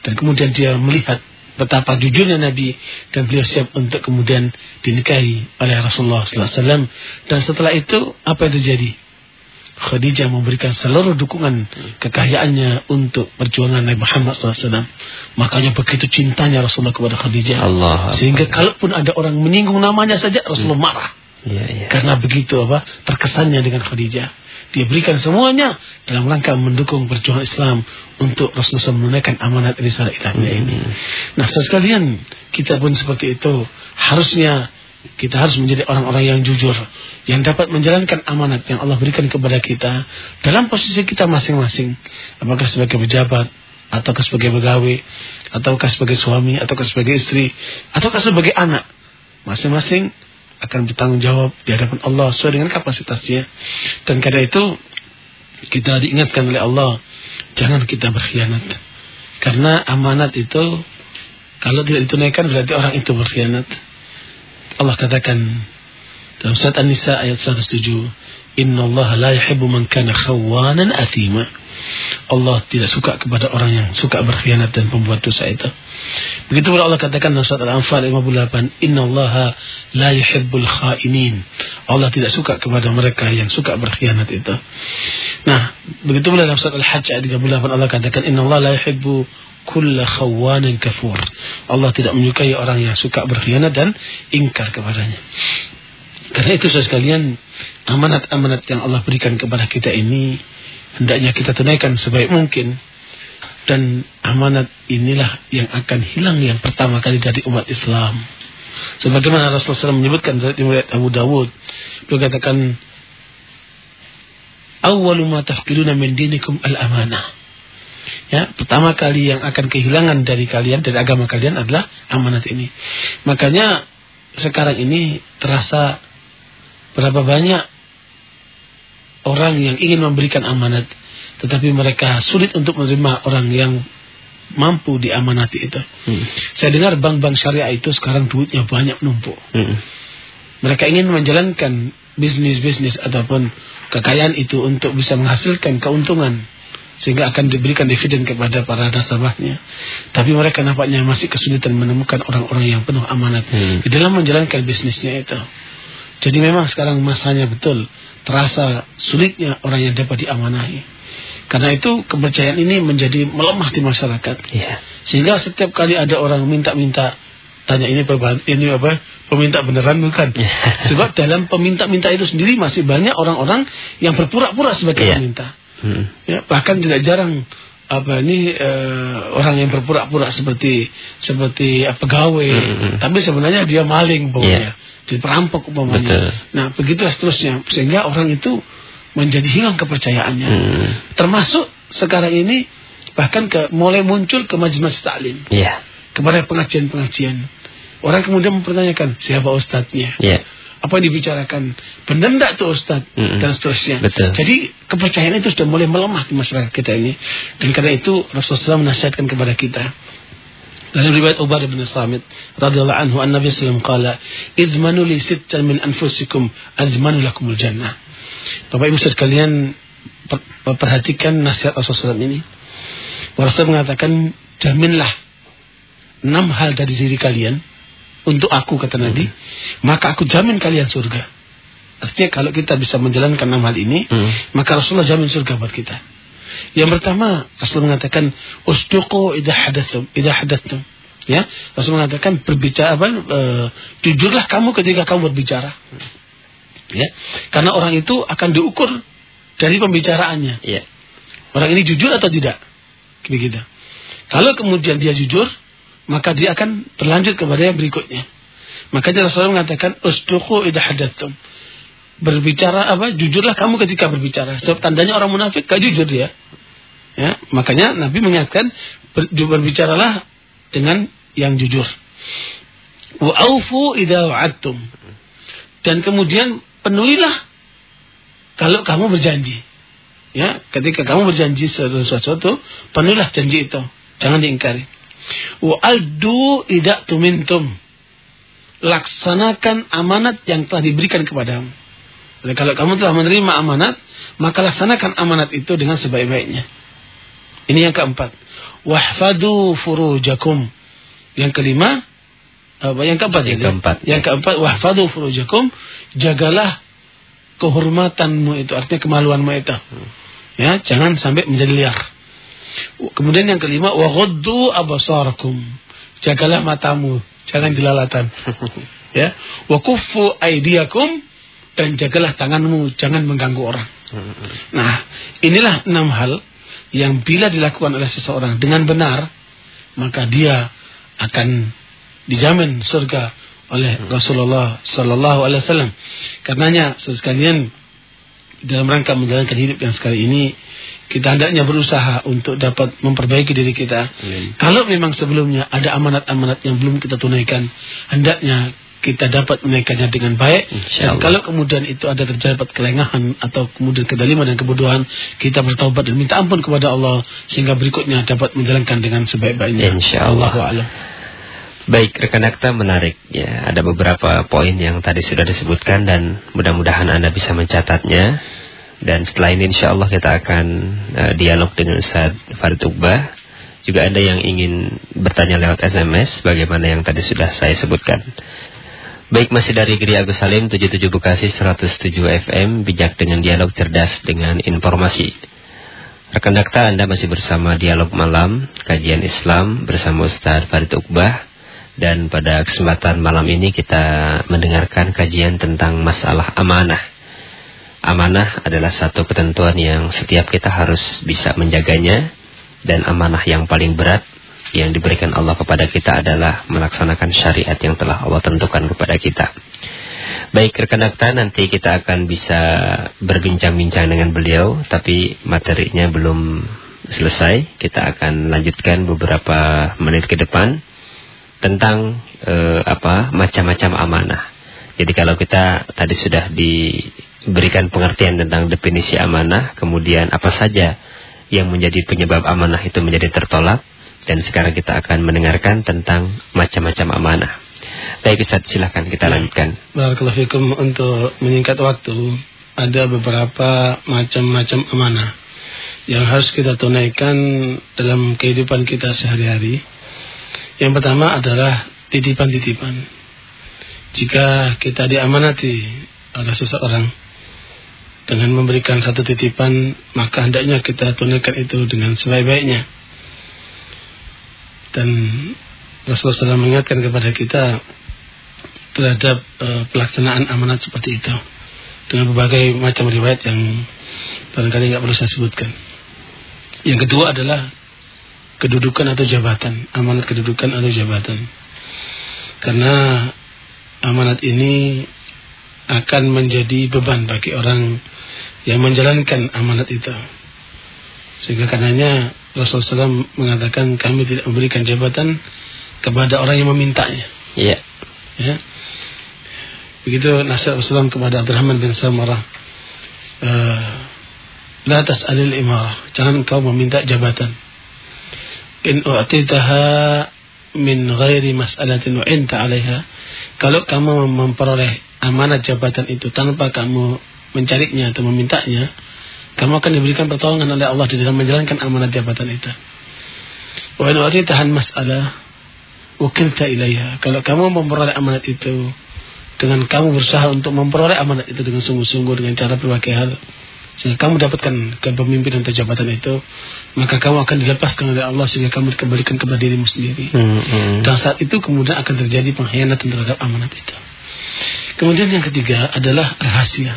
dan kemudian dia melihat betapa jujurnya Nabi dan beliau siap untuk kemudian dinikahi oleh Rasulullah SAW. Dan setelah itu apa yang terjadi? Khadijah memberikan seluruh dukungan kekayaannya untuk perjuangan Nabi Muhammad SAW. Makanya begitu cintanya Rasulullah kepada Khadijah. Allah. Sehingga Allah. kalaupun ada orang menyinggung namanya saja Rasulullah hmm. marah. Ya, ya. Karena begitu apa terkesannya dengan Khadijah. Dia berikan semuanya dalam rangka mendukung perjuangan Islam untuk Rasulullah menunaikan amanat risalah ilahiyah hmm. ini. Nah, sekalian kita pun seperti itu. Harusnya kita harus menjadi orang-orang yang jujur yang dapat menjalankan amanat yang Allah berikan kepada kita dalam posisi kita masing-masing. Apakah sebagai pejabat ataukah sebagai pegawai ataukah sebagai suami ataukah sebagai istri ataukah sebagai anak masing-masing akan bertanggung jawab di hadapan Allah sesuai dengan kapasitasnya. Dan karena itu kita diingatkan oleh Allah jangan kita berkhianat. Karena amanat itu kalau tidak ditunaikan berarti orang itu berkhianat Allah katakan dalam surat An-Nisa ayat 107, "Inna Allah la yuhibbu man kana khawanan athima." Allah tidak suka kepada orang yang suka berkhianat dan pembuat dosa itu. Begitu pula Allah katakan dalam surat Al-Anfal 58, "Inna Allah la yuhibbul khainin." Allah tidak suka kepada mereka yang suka berkhianat itu. Nah, begitu pula dalam surat Al-Hajj ayat 38 Allah katakan, "Inna Allah la yuhibbu kulla khawanin kafur. Allah tidak menyukai orang yang suka berkhianat dan ingkar kepadanya. Karena itu saya sekalian, amanat-amanat yang Allah berikan kepada kita ini hendaknya kita tunaikan sebaik mungkin. Dan amanat inilah yang akan hilang yang pertama kali dari umat Islam. Sebagaimana Rasulullah SAW menyebutkan dari Abu Dawud. Dia katakan, Awalu ma tafkiruna min dinikum al-amanah. Ya, pertama kali yang akan kehilangan dari kalian dari agama kalian adalah amanat ini. Makanya sekarang ini terasa berapa banyak orang yang ingin memberikan amanat tetapi mereka sulit untuk menerima orang yang mampu diamanati itu. Hmm. Saya dengar bank-bank syariah itu sekarang duitnya banyak numpuk. Hmm. Mereka ingin menjalankan bisnis-bisnis ataupun kekayaan itu untuk bisa menghasilkan keuntungan sehingga akan diberikan dividen kepada para nasabahnya. Tapi mereka nampaknya masih kesulitan menemukan orang-orang yang penuh amanat hmm. di dalam menjalankan bisnisnya itu. Jadi memang sekarang masanya betul terasa sulitnya orang yang dapat diamanahi. Karena itu kepercayaan ini menjadi melemah di masyarakat. Yeah. Sehingga setiap kali ada orang minta-minta tanya ini ini apa peminta beneran bukan yeah. sebab dalam peminta-minta itu sendiri masih banyak orang-orang yang berpura-pura sebagai yeah. peminta hmm. ya bahkan tidak jarang apa ini uh, orang yang berpura-pura seperti seperti uh, pegawai hmm, hmm. tapi sebenarnya dia maling pokoknya yeah. di perampok umpamanya Betul. nah begitu seterusnya sehingga orang itu menjadi hilang kepercayaannya hmm. termasuk sekarang ini bahkan ke mulai muncul ke majelis taklim yeah. kepada pengajian-pengajian Orang kemudian mempertanyakan siapa ustadznya. Yeah. Apa yang dibicarakan? Benar tidak tuh ustadz? Mm -hmm. Dan seterusnya. Betul. Jadi kepercayaan itu sudah mulai melemah di masyarakat kita ini. Dan karena itu Rasulullah menasihatkan kepada kita. Dalam riwayat Ubadah bin Samit radhiyallahu anhu an Nabi sallallahu alaihi wasallam "Izmanu li sittan min anfusikum azmanu lakumul jannah." Bapak Ibu sekalian perhatikan nasihat Rasulullah SAW ini. Rasulullah mengatakan jaminlah enam hal dari diri kalian untuk aku kata Nabi, hmm. maka aku jamin kalian surga. Artinya kalau kita bisa menjalankan enam hal ini, hmm. maka Rasulullah jamin surga buat kita. Yang pertama, Rasulullah mengatakan usduqu idza hadatsum, idza hadatsum. Ya, Rasul mengatakan berbicara apa? E, jujurlah kamu ketika kamu berbicara. Ya. Karena orang itu akan diukur dari pembicaraannya. Ya. Orang ini jujur atau tidak? Begitu. Kalau kemudian dia jujur, maka dia akan berlanjut kepada yang berikutnya. Makanya Rasulullah mengatakan usduqu idza hadatsum. Berbicara apa? Jujurlah kamu ketika berbicara. Sebab tandanya orang munafik gak jujur dia. Ya, makanya Nabi mengingatkan ber, berbicaralah dengan yang jujur. Wa aufu idza wa'adtum. Dan kemudian penuhilah kalau kamu berjanji. Ya, ketika kamu berjanji sesuatu, penuhilah janji itu. Jangan diingkari. Wa addu idza tumintum. Laksanakan amanat yang telah diberikan kepadamu. Jadi kalau kamu telah menerima amanat, maka laksanakan amanat itu dengan sebaik-baiknya. Ini yang keempat. Wahfadu furujakum. Yang kelima, apa yang keempat yang keempat. Yang keempat, wahfadu furujakum, jagalah kehormatanmu itu, artinya kemaluanmu itu. Hmm. Ya, jangan sampai menjadi liar. Kemudian yang kelima, wa ghuddu abasarakum. Jagalah matamu, jangan jelalatan. ya. Wa kuffu aydiyakum dan jagalah tanganmu, jangan mengganggu orang. Nah, inilah enam hal yang bila dilakukan oleh seseorang dengan benar, maka dia akan dijamin surga oleh Rasulullah sallallahu alaihi wasallam. Karenanya sekalian dalam rangka menjalankan hidup yang sekali ini kita hendaknya berusaha untuk dapat memperbaiki diri kita. Amin. Kalau memang sebelumnya ada amanat-amanat yang belum kita tunaikan, hendaknya kita dapat menaikannya dengan baik. Dan kalau kemudian itu ada terdapat kelengahan atau kemudian kedaliman dan kebodohan, kita bertaubat dan minta ampun kepada Allah sehingga berikutnya dapat menjalankan dengan sebaik-baiknya. Insyaallah. Baik, rekan akta menarik ya. Ada beberapa poin yang tadi sudah disebutkan dan mudah-mudahan Anda bisa mencatatnya. Dan setelah ini insya Allah kita akan uh, dialog dengan Ustaz Farid Uqbah. Juga ada yang ingin bertanya lewat SMS bagaimana yang tadi sudah saya sebutkan. Baik masih dari Giri Agus Salim 77 Bekasi 107 FM bijak dengan dialog cerdas dengan informasi. Rekan dakta Anda masih bersama dialog malam kajian Islam bersama Ustaz Farid Uqbah dan pada kesempatan malam ini kita mendengarkan kajian tentang masalah amanah. Amanah adalah satu ketentuan yang setiap kita harus bisa menjaganya Dan amanah yang paling berat yang diberikan Allah kepada kita adalah melaksanakan syariat yang telah Allah tentukan kepada kita. Baik rekan akta nanti kita akan bisa berbincang-bincang dengan beliau tapi materinya belum selesai. Kita akan lanjutkan beberapa menit ke depan tentang eh, apa macam-macam amanah. Jadi kalau kita tadi sudah diberikan pengertian tentang definisi amanah, kemudian apa saja yang menjadi penyebab amanah itu menjadi tertolak, dan sekarang kita akan mendengarkan tentang macam-macam amanah. Baik Ustaz, silahkan kita ya. lanjutkan. Barakallahu fikum untuk menyingkat waktu, ada beberapa macam-macam amanah yang harus kita tunaikan dalam kehidupan kita sehari-hari. Yang pertama adalah titipan-titipan. Jika kita diamanati oleh seseorang dengan memberikan satu titipan, maka hendaknya kita tunaikan itu dengan sebaik-baiknya. Dan Rasulullah SAW mengingatkan kepada kita terhadap uh, pelaksanaan amanat seperti itu dengan berbagai macam riwayat yang barangkali nggak perlu saya sebutkan. Yang kedua adalah kedudukan atau jabatan, amanat kedudukan atau jabatan. Karena amanat ini akan menjadi beban bagi orang yang menjalankan amanat itu. Sehingga karenanya Rasulullah SAW mengatakan kami tidak memberikan jabatan kepada orang yang memintanya. Iya. Ya. Begitu nasihat Rasulullah kepada Abdurrahman bin Samarah. Uh, La tas'alil imarah. Jangan kau meminta jabatan. In u'titaha min ghairi mas'alatin wa inta 'alaiha kalau kamu memperoleh amanat jabatan itu tanpa kamu mencarinya atau memintanya, kamu akan diberikan pertolongan oleh Allah di dalam menjalankan amanat jabatan itu. Wa in tahan masalah ukilta ilaiha. Kalau kamu memperoleh amanat itu dengan kamu berusaha untuk memperoleh amanat itu dengan sungguh-sungguh dengan cara berbagai hal sehingga kamu dapatkan kepemimpinan atau jabatan itu maka kamu akan dilepaskan oleh Allah sehingga kamu dikembalikan kepada dirimu sendiri hmm, hmm. dan saat itu kemudian akan terjadi pengkhianatan terhadap amanat itu kemudian yang ketiga adalah rahasia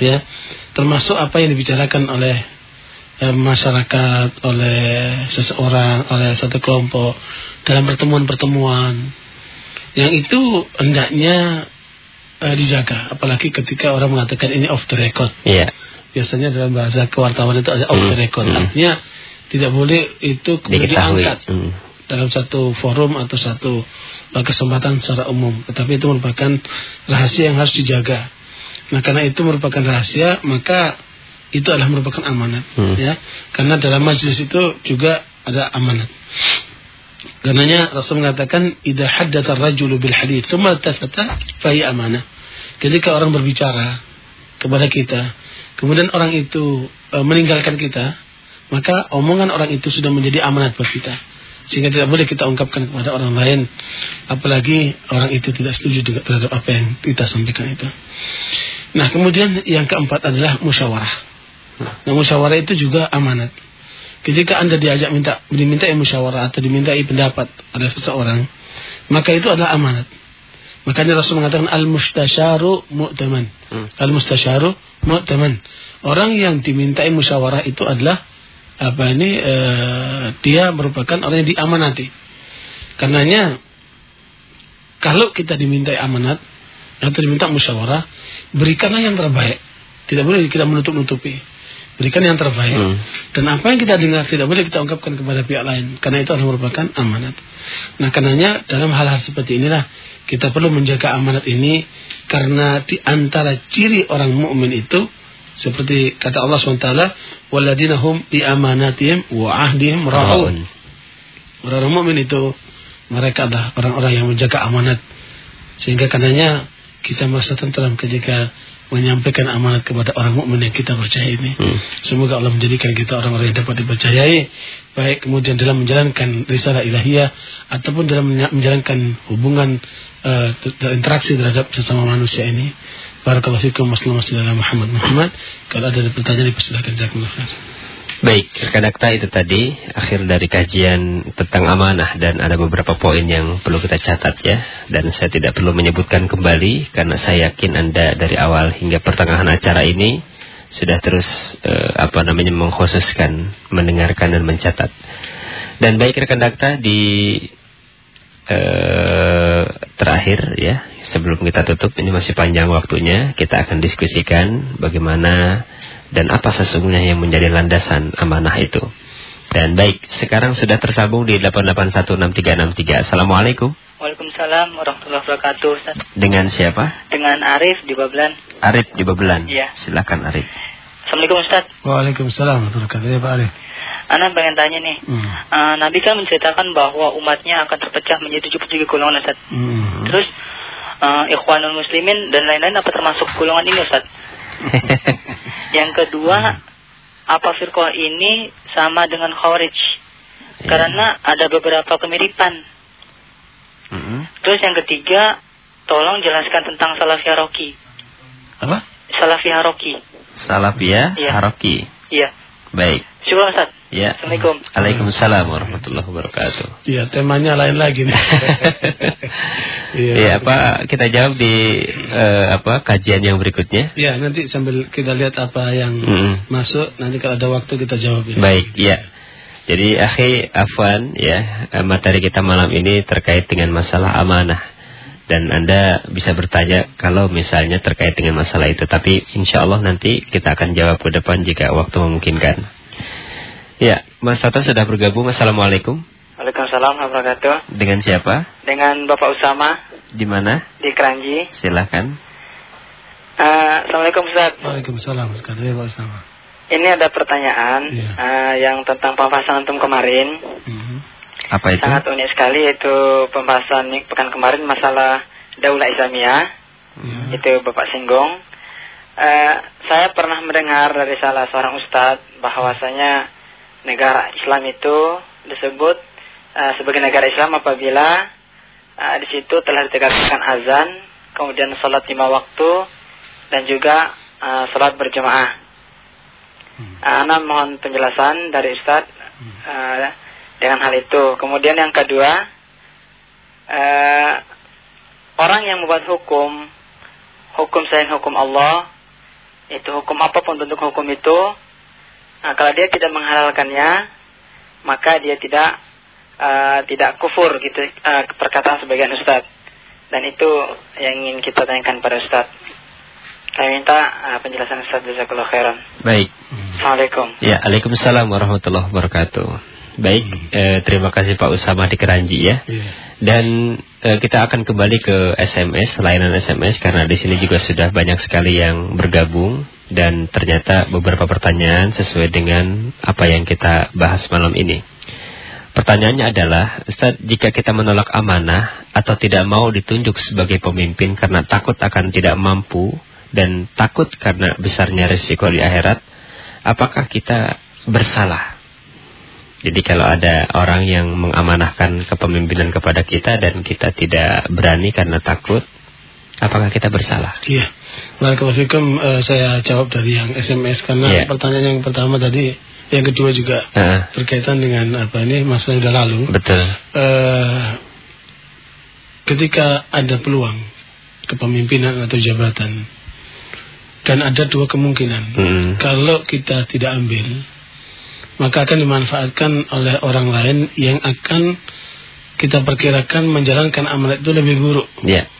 ya termasuk apa yang dibicarakan oleh eh, masyarakat oleh seseorang oleh satu kelompok dalam pertemuan-pertemuan yang itu hendaknya uh, dijaga apalagi ketika orang mengatakan ini off the record. Iya. Yeah. Biasanya dalam bahasa kewartawan itu ada off the hmm. record. Mm. Artinya tidak boleh itu kemudian diangkat mm. Dalam satu forum atau satu uh, kesempatan secara umum. Tetapi itu merupakan rahasia yang harus dijaga. Nah, karena itu merupakan rahasia, maka itu adalah merupakan amanat, mm. ya. Karena dalam majlis itu juga ada amanat. Karenanya Rasul mengatakan idza haddatsa ar-rajulu bil hadits tsumma tafata fa amanah. Ketika orang berbicara kepada kita, kemudian orang itu e, meninggalkan kita, maka omongan orang itu sudah menjadi amanat buat kita. Sehingga tidak boleh kita ungkapkan kepada orang lain, apalagi orang itu tidak setuju dengan terhadap apa yang kita sampaikan itu. Nah, kemudian yang keempat adalah musyawarah. Nah, musyawarah itu juga amanat. Ketika Anda diajak minta diminta musyawarah atau dimintai pendapat oleh seseorang, maka itu adalah amanat. Makanya Rasul mengatakan al-mustasyaru mu'taman. Hmm. Al-mustasyaru mu'taman. Orang yang dimintai musyawarah itu adalah apa ini e, dia merupakan orang yang diamanati. Karenanya kalau kita dimintai amanat atau diminta musyawarah, berikanlah yang terbaik. Tidak boleh kita menutup-nutupi. Berikan yang terbaik. Hmm. Dan apa yang kita dengar tidak boleh kita ungkapkan kepada pihak lain. Karena itu adalah merupakan amanat. Nah karenanya dalam hal-hal seperti inilah kita perlu menjaga amanat ini. Karena di antara ciri orang mukmin itu. Seperti kata Allah SWT. Waladina hum di amanatihim wa ahdihim ra'un. Orang-orang mukmin itu. Mereka adalah orang-orang yang menjaga amanat. Sehingga karenanya kita merasa tentram ketika menyampaikan amanat kepada orang mukmin yang kita percaya ini. Hmm. Semoga Allah menjadikan kita orang-orang yang dapat dipercayai, baik kemudian dalam menjalankan risalah ilahiyah ataupun dalam menjalankan hubungan uh, interaksi terhadap sesama manusia ini. Barakallahu fikum wassalamu Muhammad Muhammad. Kalau ada pertanyaan dipersilakan jazakumullah khair. Baik, rekan itu tadi akhir dari kajian tentang amanah dan ada beberapa poin yang perlu kita catat ya. Dan saya tidak perlu menyebutkan kembali karena saya yakin Anda dari awal hingga pertengahan acara ini sudah terus uh, apa namanya mengkhususkan mendengarkan dan mencatat. Dan baik rekan dakta di uh, terakhir ya sebelum kita tutup ini masih panjang waktunya kita akan diskusikan bagaimana dan apa sesungguhnya yang menjadi landasan amanah itu. Dan baik, sekarang sudah tersambung di 8816363. Assalamualaikum. Waalaikumsalam warahmatullahi wabarakatuh. Ustaz. Dengan siapa? Dengan Arif di Babelan. Arif di Babelan. Iya. Silakan Arif. Assalamualaikum Ustaz. Waalaikumsalam warahmatullahi wabarakatuh. Ya Pak Arif. Anak pengen tanya nih. Hmm. Uh, Nabi kan menceritakan bahwa umatnya akan terpecah menjadi 73 golongan Ustaz. Hmm. Terus uh, Ikhwanul Muslimin dan lain-lain apa termasuk golongan ini Ustaz? Yang kedua, hmm apa firqah ini sama dengan Khawarij. Ya. Karena ada beberapa kemiripan. Mm -hmm. Terus yang ketiga, tolong jelaskan tentang Salafiyah Roki. Apa? Salafiyah Roki. Salafiyah ya. Haroki. Iya. Baik. Syukur Ustaz. Ya. Assalamualaikum. Waalaikumsalam warahmatullahi wabarakatuh. Iya, temanya lain lagi nih. Iya, ya, apa kita jawab di uh, apa kajian yang berikutnya? Iya, nanti sambil kita lihat apa yang mm -hmm. masuk, nanti kalau ada waktu kita jawab ya. Baik, ya. Jadi akhi Afwan ya, eh, materi kita malam ini terkait dengan masalah amanah. Dan Anda bisa bertanya kalau misalnya terkait dengan masalah itu. Tapi insya Allah nanti kita akan jawab ke depan jika waktu memungkinkan. Ya, Mas Tato sudah bergabung. Assalamualaikum. Waalaikumsalam warahmatullahi wabarakatuh. Dengan siapa? Dengan Bapak Usama. Di mana? Di Keranji. Silakan. Uh, Assalamualaikum Ustaz. Waalaikumsalam warahmatullahi wabarakatuh. Ini ada pertanyaan ya. uh, yang tentang pembahasan antum kemarin. -huh. Apa itu? Sangat unik sekali itu pembahasan pekan kemarin masalah Daulah Islamiyah. Ya. Itu Bapak singgung. Uh, saya pernah mendengar dari salah seorang ustadz bahwasanya negara Islam itu disebut uh, sebagai negara Islam apabila uh, di situ telah ditegakkan azan, kemudian sholat lima waktu dan juga uh, sholat berjamaah. Hmm. Uh, Anda mohon penjelasan dari Ustadz uh, dengan hal itu. Kemudian yang kedua, uh, orang yang membuat hukum, hukum selain hukum Allah, itu hukum apa pun bentuk hukum itu, Nah, kalau dia tidak menghalalkannya, maka dia tidak uh, tidak kufur gitu uh, perkataan sebagian ustaz. Dan itu yang ingin kita tanyakan pada ustaz. Kami minta uh, penjelasan ustaz jazakallahu khairan. Baik. Assalamualaikum. Ya, Waalaikumsalam warahmatullahi wabarakatuh. Baik, eh, terima kasih Pak Usama di Keranji ya. Yeah. Dan eh, kita akan kembali ke SMS, layanan SMS karena di sini juga sudah banyak sekali yang bergabung dan ternyata beberapa pertanyaan sesuai dengan apa yang kita bahas malam ini. Pertanyaannya adalah, Ustaz, jika kita menolak amanah atau tidak mau ditunjuk sebagai pemimpin karena takut akan tidak mampu dan takut karena besarnya risiko di akhirat, apakah kita bersalah? Jadi kalau ada orang yang mengamanahkan kepemimpinan kepada kita dan kita tidak berani karena takut, apakah kita bersalah? Iya. Barakallahu uh, saya jawab dari yang SMS karena yeah. pertanyaan yang pertama tadi, yang kedua juga uh. berkaitan dengan apa ini masa yang sudah lalu. Betul. Uh, ketika ada peluang kepemimpinan atau jabatan dan ada dua kemungkinan. Mm. Kalau kita tidak ambil maka akan dimanfaatkan oleh orang lain yang akan kita perkirakan menjalankan amanat itu lebih buruk. Yeah.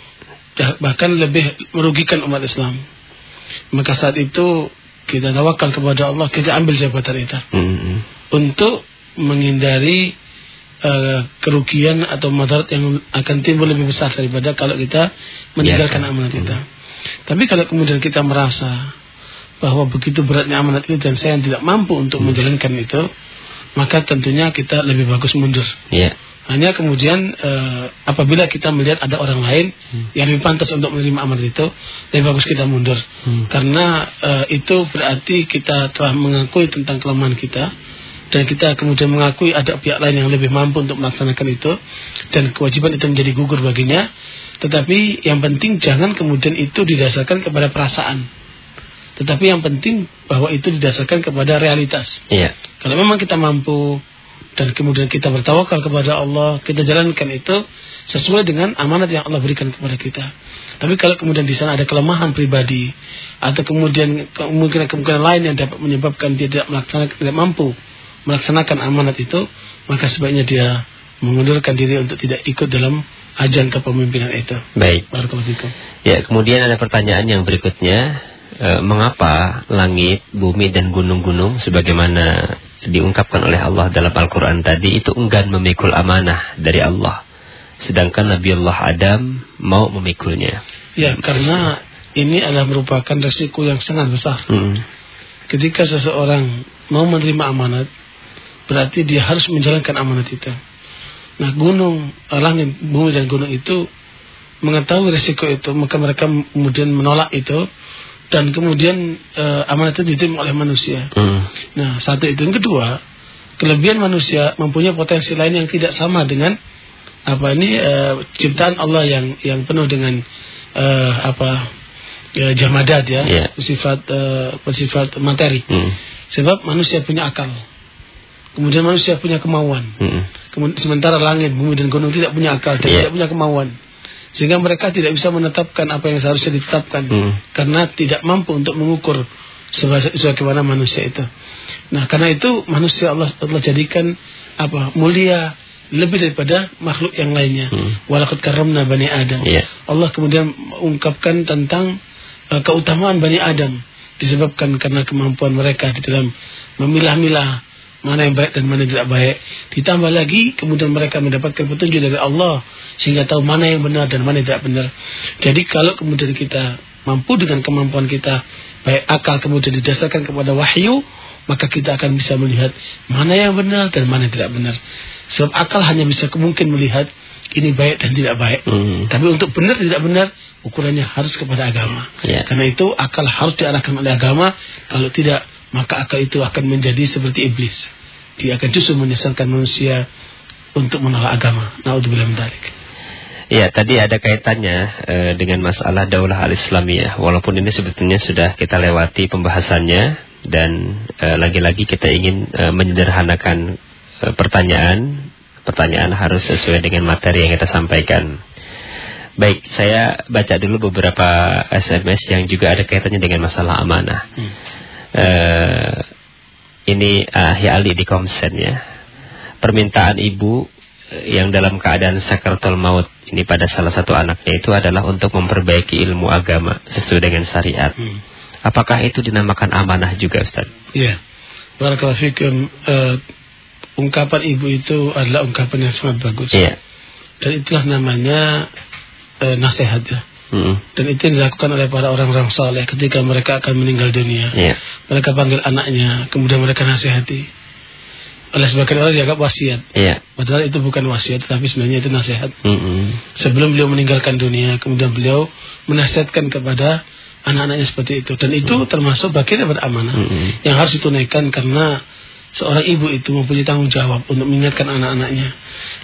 Bahkan lebih merugikan umat Islam. Maka saat itu kita tawakal kepada Allah, kita ambil jabatan itu. Mm -hmm. Untuk menghindari uh, kerugian atau madarat yang akan timbul lebih besar daripada kalau kita meninggalkan yeah, amanat itu. Mm -hmm. Tapi kalau kemudian kita merasa bahwa begitu beratnya amanat itu dan saya tidak mampu untuk hmm. menjalankan itu, maka tentunya kita lebih bagus mundur. Yeah. Hanya kemudian uh, apabila kita melihat ada orang lain hmm. yang lebih pantas untuk menerima amanat itu, lebih bagus kita mundur. Hmm. Karena uh, itu berarti kita telah mengakui tentang kelemahan kita dan kita kemudian mengakui ada pihak lain yang lebih mampu untuk melaksanakan itu dan kewajiban itu menjadi gugur baginya. Tetapi yang penting jangan kemudian itu didasarkan kepada perasaan. Tetapi yang penting bahwa itu didasarkan kepada realitas. Iya. Kalau memang kita mampu dan kemudian kita bertawakal kepada Allah, kita jalankan itu sesuai dengan amanat yang Allah berikan kepada kita. Tapi kalau kemudian di sana ada kelemahan pribadi atau kemudian kemungkinan-kemungkinan lain yang dapat menyebabkan dia tidak melaksanakan tidak mampu melaksanakan amanat itu, maka sebaiknya dia mengundurkan diri untuk tidak ikut dalam ajang kepemimpinan itu. Baik. Barakallahu Ya, kemudian ada pertanyaan yang berikutnya, e, mengapa langit, bumi dan gunung-gunung sebagaimana diungkapkan oleh Allah dalam Al-Qur'an tadi itu enggan memikul amanah dari Allah. Sedangkan Nabi Allah Adam mau memikulnya. Ya, karena ini adalah merupakan resiko yang sangat besar. Hmm. Ketika seseorang mau menerima amanat, berarti dia harus menjalankan amanat itu. Nah, gunung, langit, bumi dan gunung itu mengetahui resiko itu, maka mereka kemudian menolak itu dan kemudian uh, amanat itu diterima oleh manusia. Hmm. Nah, satu itu yang kedua, kelebihan manusia mempunyai potensi lain yang tidak sama dengan apa ini uh, ciptaan Allah yang yang penuh dengan uh, apa uh, jamadat ya, yeah. bersifat uh, bersifat materi. Hmm. Sebab manusia punya akal. Kemudian manusia punya kemauan. Hmm. Kemudian, sementara langit, bumi dan gunung tidak punya akal dan yeah. tidak punya kemauan. Sehingga mereka tidak bisa menetapkan apa yang seharusnya ditetapkan. Hmm. Karena tidak mampu untuk mengukur sebagaimana manusia itu. Nah, karena itu manusia Allah Allah jadikan apa mulia lebih daripada makhluk yang lainnya. Hmm. Walakad karamna bani Adam. Yeah. Allah kemudian mengungkapkan tentang uh, keutamaan bani Adam disebabkan karena kemampuan mereka di dalam memilah-milah mana yang baik dan mana yang tidak baik. Ditambah lagi kemudian mereka mendapatkan petunjuk dari Allah sehingga tahu mana yang benar dan mana yang tidak benar. Jadi kalau kemudian kita mampu dengan kemampuan kita baik akal kemudian didasarkan kepada wahyu maka kita akan bisa melihat mana yang benar dan mana yang tidak benar. Sebab akal hanya bisa mungkin melihat ini baik dan tidak baik. Hmm. Tapi untuk benar tidak benar, ukurannya harus kepada agama. Yeah. Karena itu akal harus diarahkan oleh agama. Kalau tidak, maka akal itu akan menjadi seperti iblis. Dia akan justru menyesatkan manusia untuk menolak agama. Naudzubillah min Ya, tadi ada kaitannya e, dengan masalah daulah al-islamiyah. Walaupun ini sebetulnya sudah kita lewati pembahasannya dan eh, lagi-lagi kita ingin e, menyederhanakan Eh, pertanyaan, pertanyaan harus sesuai dengan materi yang kita sampaikan. Baik, saya baca dulu beberapa SMS yang juga ada kaitannya dengan masalah amanah. Hmm. Uh, ini uh, Ali di komsen ya. Permintaan ibu yang dalam keadaan sakratul maut ini pada salah satu anaknya itu adalah untuk memperbaiki ilmu agama sesuai dengan syariat. Hmm. Apakah itu dinamakan amanah juga Ustaz? Iya. Barakallahu fikum. Uh, ungkapan ibu itu adalah ungkapan yang sangat bagus. Iya. Dan itulah namanya e, nasihat ya. Mm. Dan itu dilakukan oleh para orang-orang saleh ketika mereka akan meninggal dunia. Yeah. Mereka panggil anaknya, kemudian mereka nasihati. Oleh sebagian orang dianggap wasiat. Yeah. Padahal itu bukan wasiat, tapi sebenarnya itu nasihat. Mm -hmm. Sebelum beliau meninggalkan dunia, kemudian beliau menasihatkan kepada anak-anaknya seperti itu. Dan itu mm. termasuk bagian daripada amanah mm -hmm. yang harus ditunaikan karena seorang ibu itu mempunyai tanggung jawab untuk mengingatkan anak-anaknya.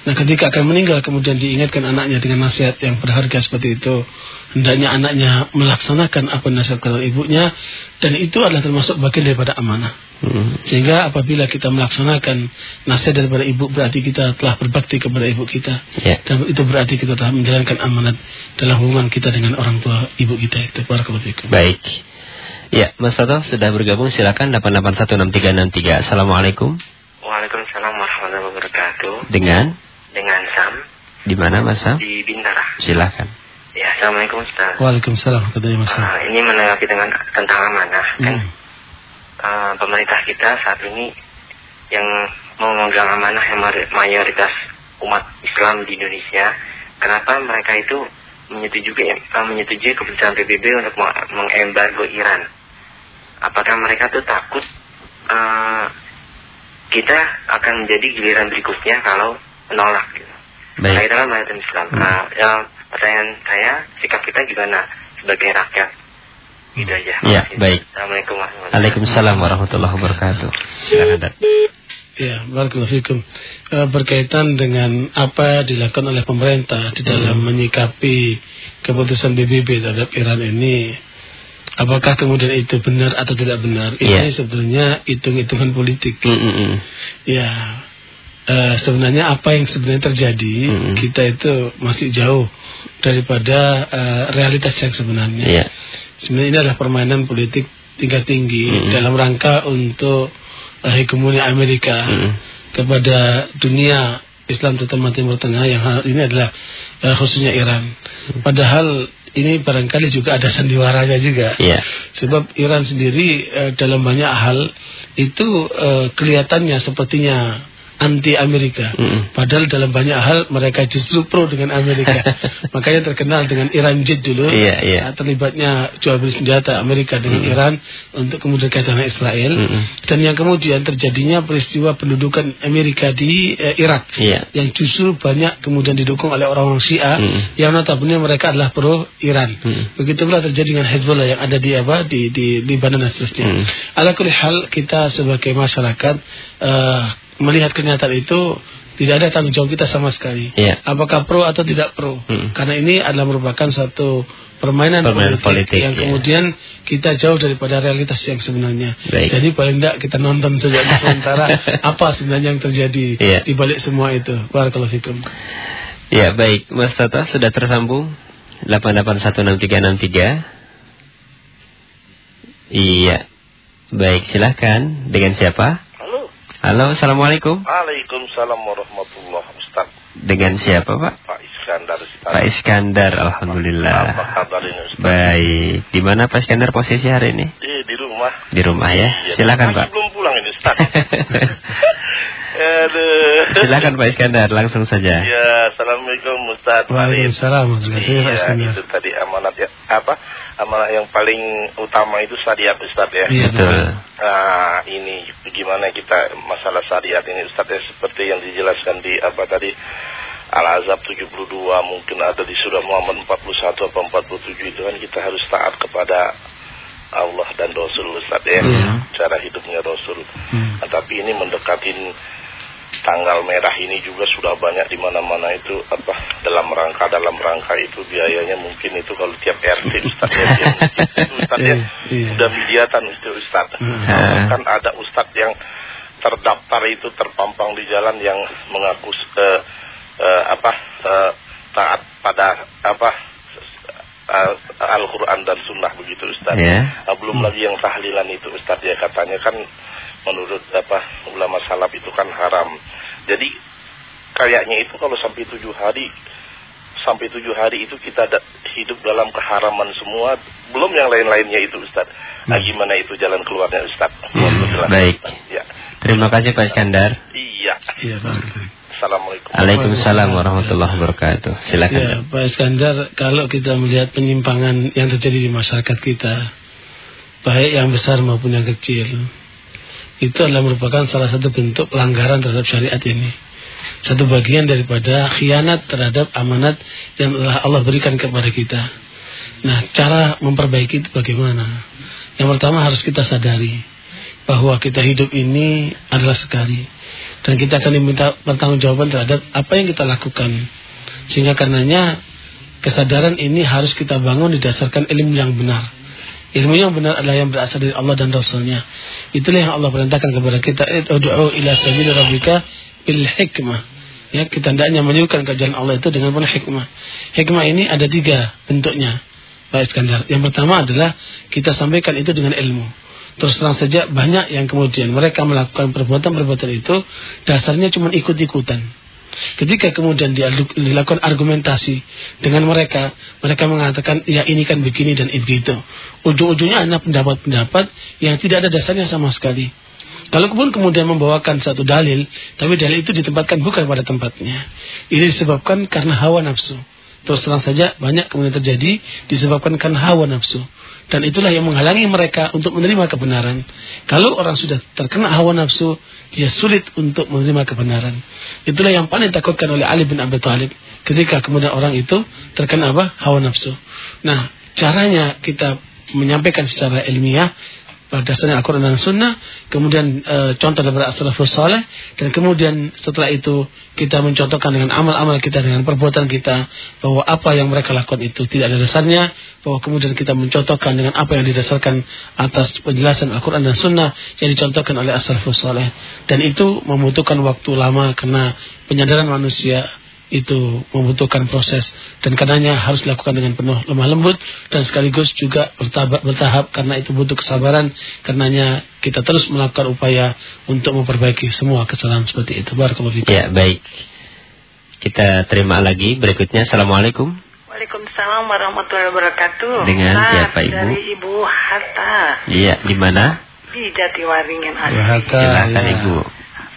Nah ketika akan meninggal kemudian diingatkan anaknya dengan nasihat yang berharga seperti itu. Hendaknya anaknya melaksanakan apa nasihat kalau ibunya. Dan itu adalah termasuk bagian daripada amanah. Hmm. Sehingga apabila kita melaksanakan nasihat daripada ibu berarti kita telah berbakti kepada ibu kita. Yeah. Dan itu berarti kita telah menjalankan amanat dalam hubungan kita dengan orang tua ibu kita. Itu Baik. Ya, Mas Toto sudah bergabung silakan 8816363. Assalamualaikum. Waalaikumsalam warahmatullahi wabarakatuh. Dengan? Dengan Sam. Di mana Mas Sam? Di Bintara. Silakan. Ya, Assalamualaikum Ustaz. Waalaikumsalam Mas Sam. Uh, ini menanggapi dengan tentang amanah kan? hmm. kan. Uh, pemerintah kita saat ini yang mau memegang amanah yang mayoritas umat Islam di Indonesia, kenapa mereka itu menyetujui, uh, menyetujui keputusan PBB untuk mengembargo Iran? Apakah mereka tuh takut uh, kita akan menjadi giliran berikutnya kalau menolak gitu. Baik. Nah, itu kan Islam. Hmm. Nah, ya, pertanyaan saya, sikap kita gimana sebagai rakyat? Gitu aja. Ya, baik. Assalamualaikum warahmatullahi wabarakatuh. Waalaikumsalam warahmatullahi wabarakatuh. Silakan, Ya, barakallahu fikum. E, berkaitan dengan apa dilakukan oleh pemerintah di dalam hmm. menyikapi keputusan PBB terhadap Iran ini Apakah kemudian itu benar atau tidak benar? Ini yeah. sebenarnya hitung-hitungan politik. Mm -hmm. Ya, uh, sebenarnya apa yang sebenarnya terjadi hmm. kita itu masih jauh daripada uh, realitas yang sebenarnya. Yeah. Sebenarnya ini adalah permainan politik tingkat tinggi hmm. dalam rangka untuk uh, hegemoni Amerika hmm. kepada dunia Islam terutama Timur Tengah yang hal ini adalah uh, khususnya Iran. Padahal ini barangkali juga ada sandiwaranya juga. Yeah. Sebab Iran sendiri uh, dalam banyak hal itu uh, kelihatannya sepertinya anti Amerika. Mm. Padahal dalam banyak hal mereka justru pro dengan Amerika. Makanya terkenal dengan Iran Jet dulu. Yeah, yeah. Terlibatnya jual beli senjata Amerika dengan mm. Iran untuk kemudian kaitan Israel. Mm. Dan yang kemudian terjadinya peristiwa pendudukan Amerika di eh, Irak. Yeah. Yang justru banyak kemudian didukung oleh orang-orang Syiah. Mm. Yang notabene mereka adalah pro Iran. Mm. Begitu pula terjadi dengan Hezbollah yang ada di apa di di di Lebanon dan seterusnya. Mm. Ala hal kita sebagai masyarakat uh, melihat kenyataan itu tidak ada tanggung jawab kita sama sekali. Yeah. Apakah pro atau tidak pro? Hmm. Karena ini adalah merupakan satu permainan, permainan politik, politik yang yeah. kemudian kita jauh daripada realitas yang sebenarnya. Baik. Jadi paling tidak kita nonton saja sementara apa sebenarnya yang terjadi yeah. di balik semua itu. Barakallahu fikum. Ya, baik. Mas Tata sudah tersambung 8816363. Iya. Baik, silahkan. Dengan siapa? Halo, Assalamualaikum. Waalaikumsalam warahmatullahi wabarakatuh. Dengan siapa, Pak? Pak Iskandar. Pak Iskandar, Alhamdulillah. Apa kabar ini, Ustaz? Baik. Di mana Pak Iskandar posisi hari ini? Di, di rumah. Di rumah ya? Iya, Silakan, Pak. belum pulang ini, Ustaz. Aduh. Silakan Pak Iskandar, langsung saja. Ya, Assalamualaikum Ustaz. Waalaikumsalam. Iya, itu tadi amanat ya. Apa? Amanat yang paling utama itu syariat Ustaz ya. Iya, betul. Nah, ini gimana kita masalah syariat ini Ustaz ya seperti yang dijelaskan di apa tadi Al-Azab 72 mungkin ada di surah Muhammad 41 atau 47 itu kan kita harus taat kepada Allah dan Rasul Ustaz ya. Hmm. Cara hidupnya Rasul. Hmm. Nah, tapi ini mendekatin tanggal merah ini juga sudah banyak di mana-mana itu apa dalam rangka dalam rangka itu biayanya mungkin itu kalau tiap RT Ustaz ya Ustaz ya sudah iya. mediatan itu Ustaz hmm. kan ada Ustaz yang terdaftar itu terpampang di jalan yang mengaku uh, uh, apa uh, taat pada apa uh, Al-Quran dan Sunnah begitu Ustaz. Yeah. Nah, belum hmm. lagi yang tahlilan itu Ustaz ya katanya kan menurut apa ulama salaf itu kan haram. Jadi kayaknya itu kalau sampai tujuh hari sampai tujuh hari itu kita da hidup dalam keharaman semua, belum yang lain-lainnya itu Ustaz. Nah, gimana itu jalan keluarnya Ustaz? Hmm. Baik. Ya. Terima kasih Pak Iskandar. Iya. Iya, Assalamualaikum. Waalaikumsalam warahmatullahi wabarakatuh. Silakan. Ya, Pak Iskandar, kalau kita melihat penyimpangan yang terjadi di masyarakat kita, baik yang besar maupun yang kecil, itu adalah merupakan salah satu bentuk pelanggaran terhadap syariat ini. Satu bagian daripada khianat terhadap amanat yang telah Allah berikan kepada kita. Nah, cara memperbaiki itu bagaimana? Yang pertama harus kita sadari bahwa kita hidup ini adalah sekali dan kita akan diminta pertanggungjawaban terhadap apa yang kita lakukan. Sehingga karenanya kesadaran ini harus kita bangun didasarkan ilmu yang benar. Ilmu yang benar adalah yang berasal dari Allah dan Rasulnya. Itulah yang Allah perintahkan kepada kita. Udu'u ila sabili rabbika bil hikmah. Ya, kita hendaknya menyukai kajian Allah itu dengan penuh hikmah. Hikmah ini ada tiga bentuknya. Pak Iskandar. Yang pertama adalah kita sampaikan itu dengan ilmu. Terus terang saja banyak yang kemudian mereka melakukan perbuatan-perbuatan itu dasarnya cuma ikut-ikutan. Ketika kemudian dilakukan argumentasi dengan mereka, mereka mengatakan ya ini kan begini dan begitu. Ujung-ujungnya ada pendapat-pendapat yang tidak ada dasarnya sama sekali. Kalau kemudian kemudian membawakan satu dalil, tapi dalil itu ditempatkan bukan pada tempatnya. Ini disebabkan karena hawa nafsu. Terus terang saja banyak kemudian terjadi disebabkan karena hawa nafsu. Dan itulah yang menghalangi mereka untuk menerima kebenaran. Kalau orang sudah terkena hawa nafsu, dia sulit untuk menerima kebenaran. Itulah yang paling takutkan oleh Ali bin Abi Thalib ketika kemudian orang itu terkena apa? Hawa nafsu. Nah, caranya kita menyampaikan secara ilmiah berdasarkan Al-Quran dan Sunnah, kemudian e, contoh dari as-salafus saleh, dan kemudian setelah itu kita mencontohkan dengan amal-amal kita, dengan perbuatan kita, bahwa apa yang mereka lakukan itu tidak ada dasarnya, bahwa kemudian kita mencontohkan dengan apa yang didasarkan atas penjelasan Al-Quran dan Sunnah yang dicontohkan oleh as-salafus saleh. Dan itu membutuhkan waktu lama karena penyadaran manusia itu membutuhkan proses. Dan karenanya harus dilakukan dengan penuh lemah lembut dan sekaligus juga bertahap, bertahap karena itu butuh kesabaran. Karenanya kita terus melakukan upaya untuk memperbaiki semua kesalahan seperti itu. Barakallahu fikum ya baik. Kita terima lagi berikutnya. Assalamualaikum. Waalaikumsalam warahmatullahi wabarakatuh. Dengan nah, siapa ibu? dari ibu Hatta. Iya di mana? Di Jatiwaringin Hatta. Silakan ya. ibu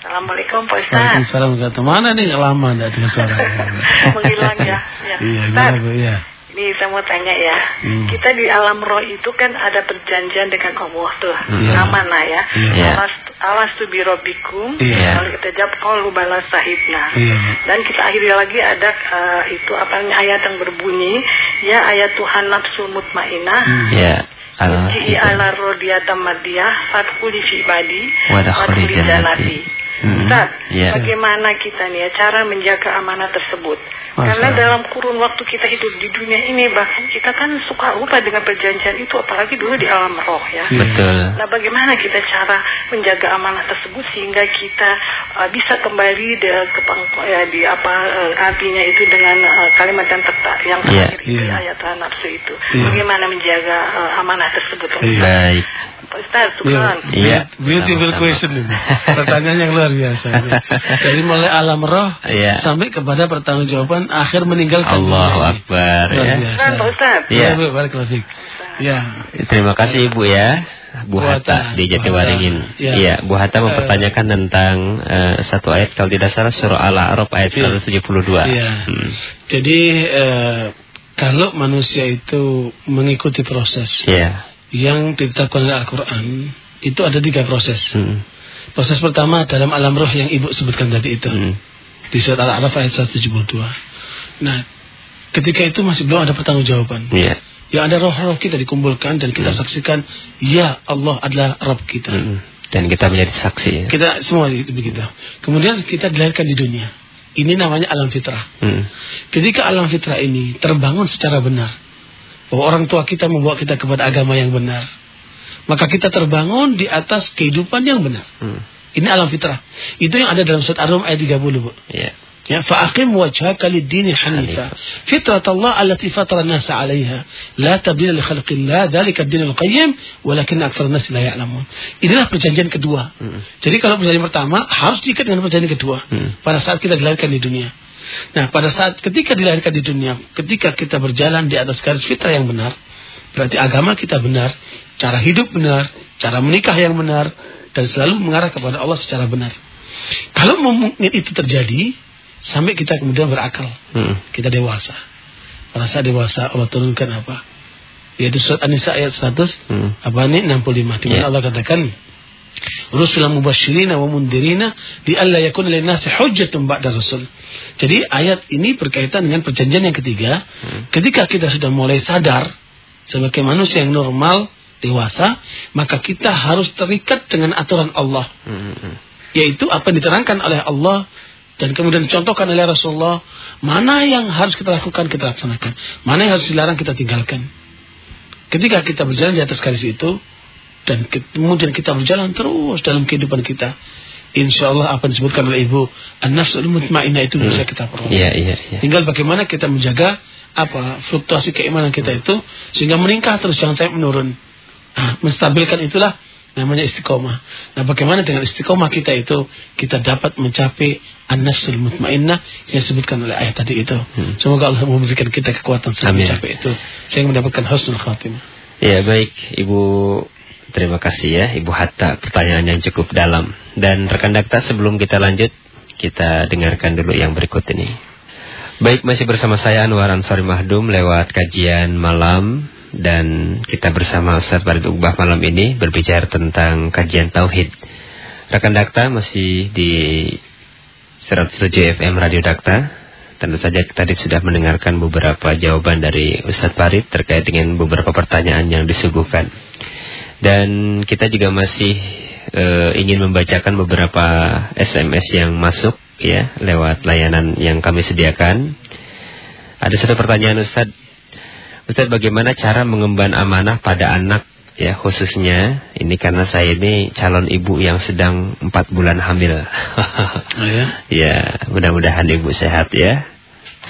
Assalamualaikum Pak Ustaz. Waalaikumsalam kata mana nih lama enggak dengar suara. Menghilang ya. ya. Iya, Ustaz, ya. Ini saya mau tanya ya. Hmm. Kita di alam roh itu kan ada perjanjian dengan Allah tuh. Hmm. Amanah ya. Yeah. Alas alas tu birobikum. Yeah. Lalu kita jawab kalau balas sahibna. Yeah. Dan kita akhiri lagi ada uh, itu apa namanya ayat yang berbunyi ya ayat Tuhan nafsu mutmainah. Hmm. Yeah. Uji ala rodiyata madiyah fatkuli fi ibadi Wadkhuli jannati Hmm. Ustaz, yeah. bagaimana kita nih ya cara menjaga amanah tersebut? Masa. Karena dalam kurun waktu kita hidup di dunia ini bahkan kita kan suka lupa dengan perjanjian itu apalagi dulu di alam roh ya. Betul. Nah, bagaimana kita cara menjaga amanah tersebut sehingga kita uh, bisa kembali de, ke ya, di apa uh, artinya itu dengan uh, kalimat yang tepat yang iya. terakhir yeah. itu yeah. ayat nafsu itu. Yeah. Bagaimana menjaga uh, amanah tersebut? Yeah. Baik. Ustaz, Iya. Yeah. Beautiful Sama -sama. question ini. Pertanyaan yang luar biasa. Dari mulai alam roh yeah. sampai kepada pertanggungjawaban akhir meninggalkan. Allahu Akbar. Ya. Kan, Ustaz. Iya. Ya. Terima kasih Ibu ya. Bu Hatta di Jatiwaringin. Iya, ya, Bu Hatta mempertanyakan uh, tentang uh, satu ayat kalau tidak salah surah Al-A'raf ayat ya. 172. Iya. Hmm. Jadi uh, kalau manusia itu mengikuti proses. Iya yang ditetapkan oleh Al-Quran itu ada tiga proses. Hmm. Proses pertama dalam alam roh yang ibu sebutkan tadi itu. Hmm. Di surat Al-A'raf ayat 172. Nah, ketika itu masih belum ada pertanggungjawaban. Yeah. Yang ada roh-roh kita dikumpulkan dan kita hmm. saksikan, ya Allah adalah Rabb kita. Hmm. Dan kita menjadi saksi. Ya? Kita semua begitu. Kemudian kita dilahirkan di dunia. Ini namanya alam fitrah. Hmm. Ketika alam fitrah ini terbangun secara benar, bahwa orang tua kita membawa kita kepada agama yang benar. Maka kita terbangun di atas kehidupan yang benar. Hmm. Ini alam fitrah. Itu yang ada dalam surat Ar-Rum ayat 30, Bu. Ya. Ya, fa'aqim wajhaka lid-din hanifa. Fitrat Allah allati fatara an-nas 'alayha. La tabdila li khalqillah, dzalika ad-din al-qayyim, walakin aktsar an-nas la ya'lamun. Inilah perjanjian kedua. Hmm. Jadi kalau perjanjian pertama harus diikat dengan perjanjian kedua. Hmm. Pada saat kita dilahirkan di dunia. Nah, pada saat ketika dilahirkan di dunia, ketika kita berjalan di atas garis fitrah yang benar, berarti agama kita benar, cara hidup benar, cara menikah yang benar, dan selalu mengarah kepada Allah secara benar. Kalau mungkin itu terjadi, sampai kita kemudian berakal, hmm. kita dewasa. Pada saat dewasa Allah turunkan apa? Yaitu surat An-Nisa ayat 100, hmm. apa ini 65. Di mana yeah. Allah katakan, Rusulan mubashirina wa mundirina di alla yakuna lin-nasi hujjatun ba'da rasul. Jadi ayat ini berkaitan dengan perjanjian yang ketiga. Hmm. Ketika kita sudah mulai sadar sebagai manusia yang normal, dewasa, maka kita harus terikat dengan aturan Allah. Hmm. Yaitu apa yang diterangkan oleh Allah dan kemudian dicontohkan oleh Rasulullah, mana yang harus kita lakukan kita laksanakan, mana yang harus dilarang kita tinggalkan. Ketika kita berjalan di atas garis itu, dan kemudian kita berjalan terus dalam kehidupan kita insya Allah apa disebutkan oleh ibu an-nafsul mutmainnah itu bisa hmm. kita peroleh yeah, yeah, yeah. tinggal bagaimana kita menjaga apa fluktuasi keimanan kita itu sehingga meningkat terus jangan sampai menurun nah, menstabilkan itulah namanya istiqomah. Nah, bagaimana dengan istiqomah kita itu kita dapat mencapai an-nafsul mutmainnah yang disebutkan oleh ayat tadi itu. Hmm. Semoga Allah memberikan kita kekuatan untuk mencapai itu sehingga mendapatkan husnul khatimah. Ya, baik Ibu Terima kasih ya Ibu Hatta pertanyaan yang cukup dalam. Dan rekan dakta sebelum kita lanjut Kita dengarkan dulu yang berikut ini. Baik masih bersama saya Anwar Ansari Mahdum Lewat kajian malam. Dan kita bersama Ustaz Farid Ubah malam ini Berbicara tentang kajian Tauhid. Rekan dakta masih di 107 FM Radio Dakta. Tentu saja tadi sudah mendengarkan beberapa jawaban dari Ustadz Farid terkait dengan beberapa pertanyaan yang disuguhkan. Dan kita juga masih uh, ingin membacakan beberapa SMS yang masuk ya lewat layanan yang kami sediakan. Ada satu pertanyaan Ustaz. Ustaz bagaimana cara mengemban amanah pada anak ya khususnya ini karena saya ini calon ibu yang sedang empat bulan hamil. oh, ya? ya mudah-mudahan ibu sehat ya.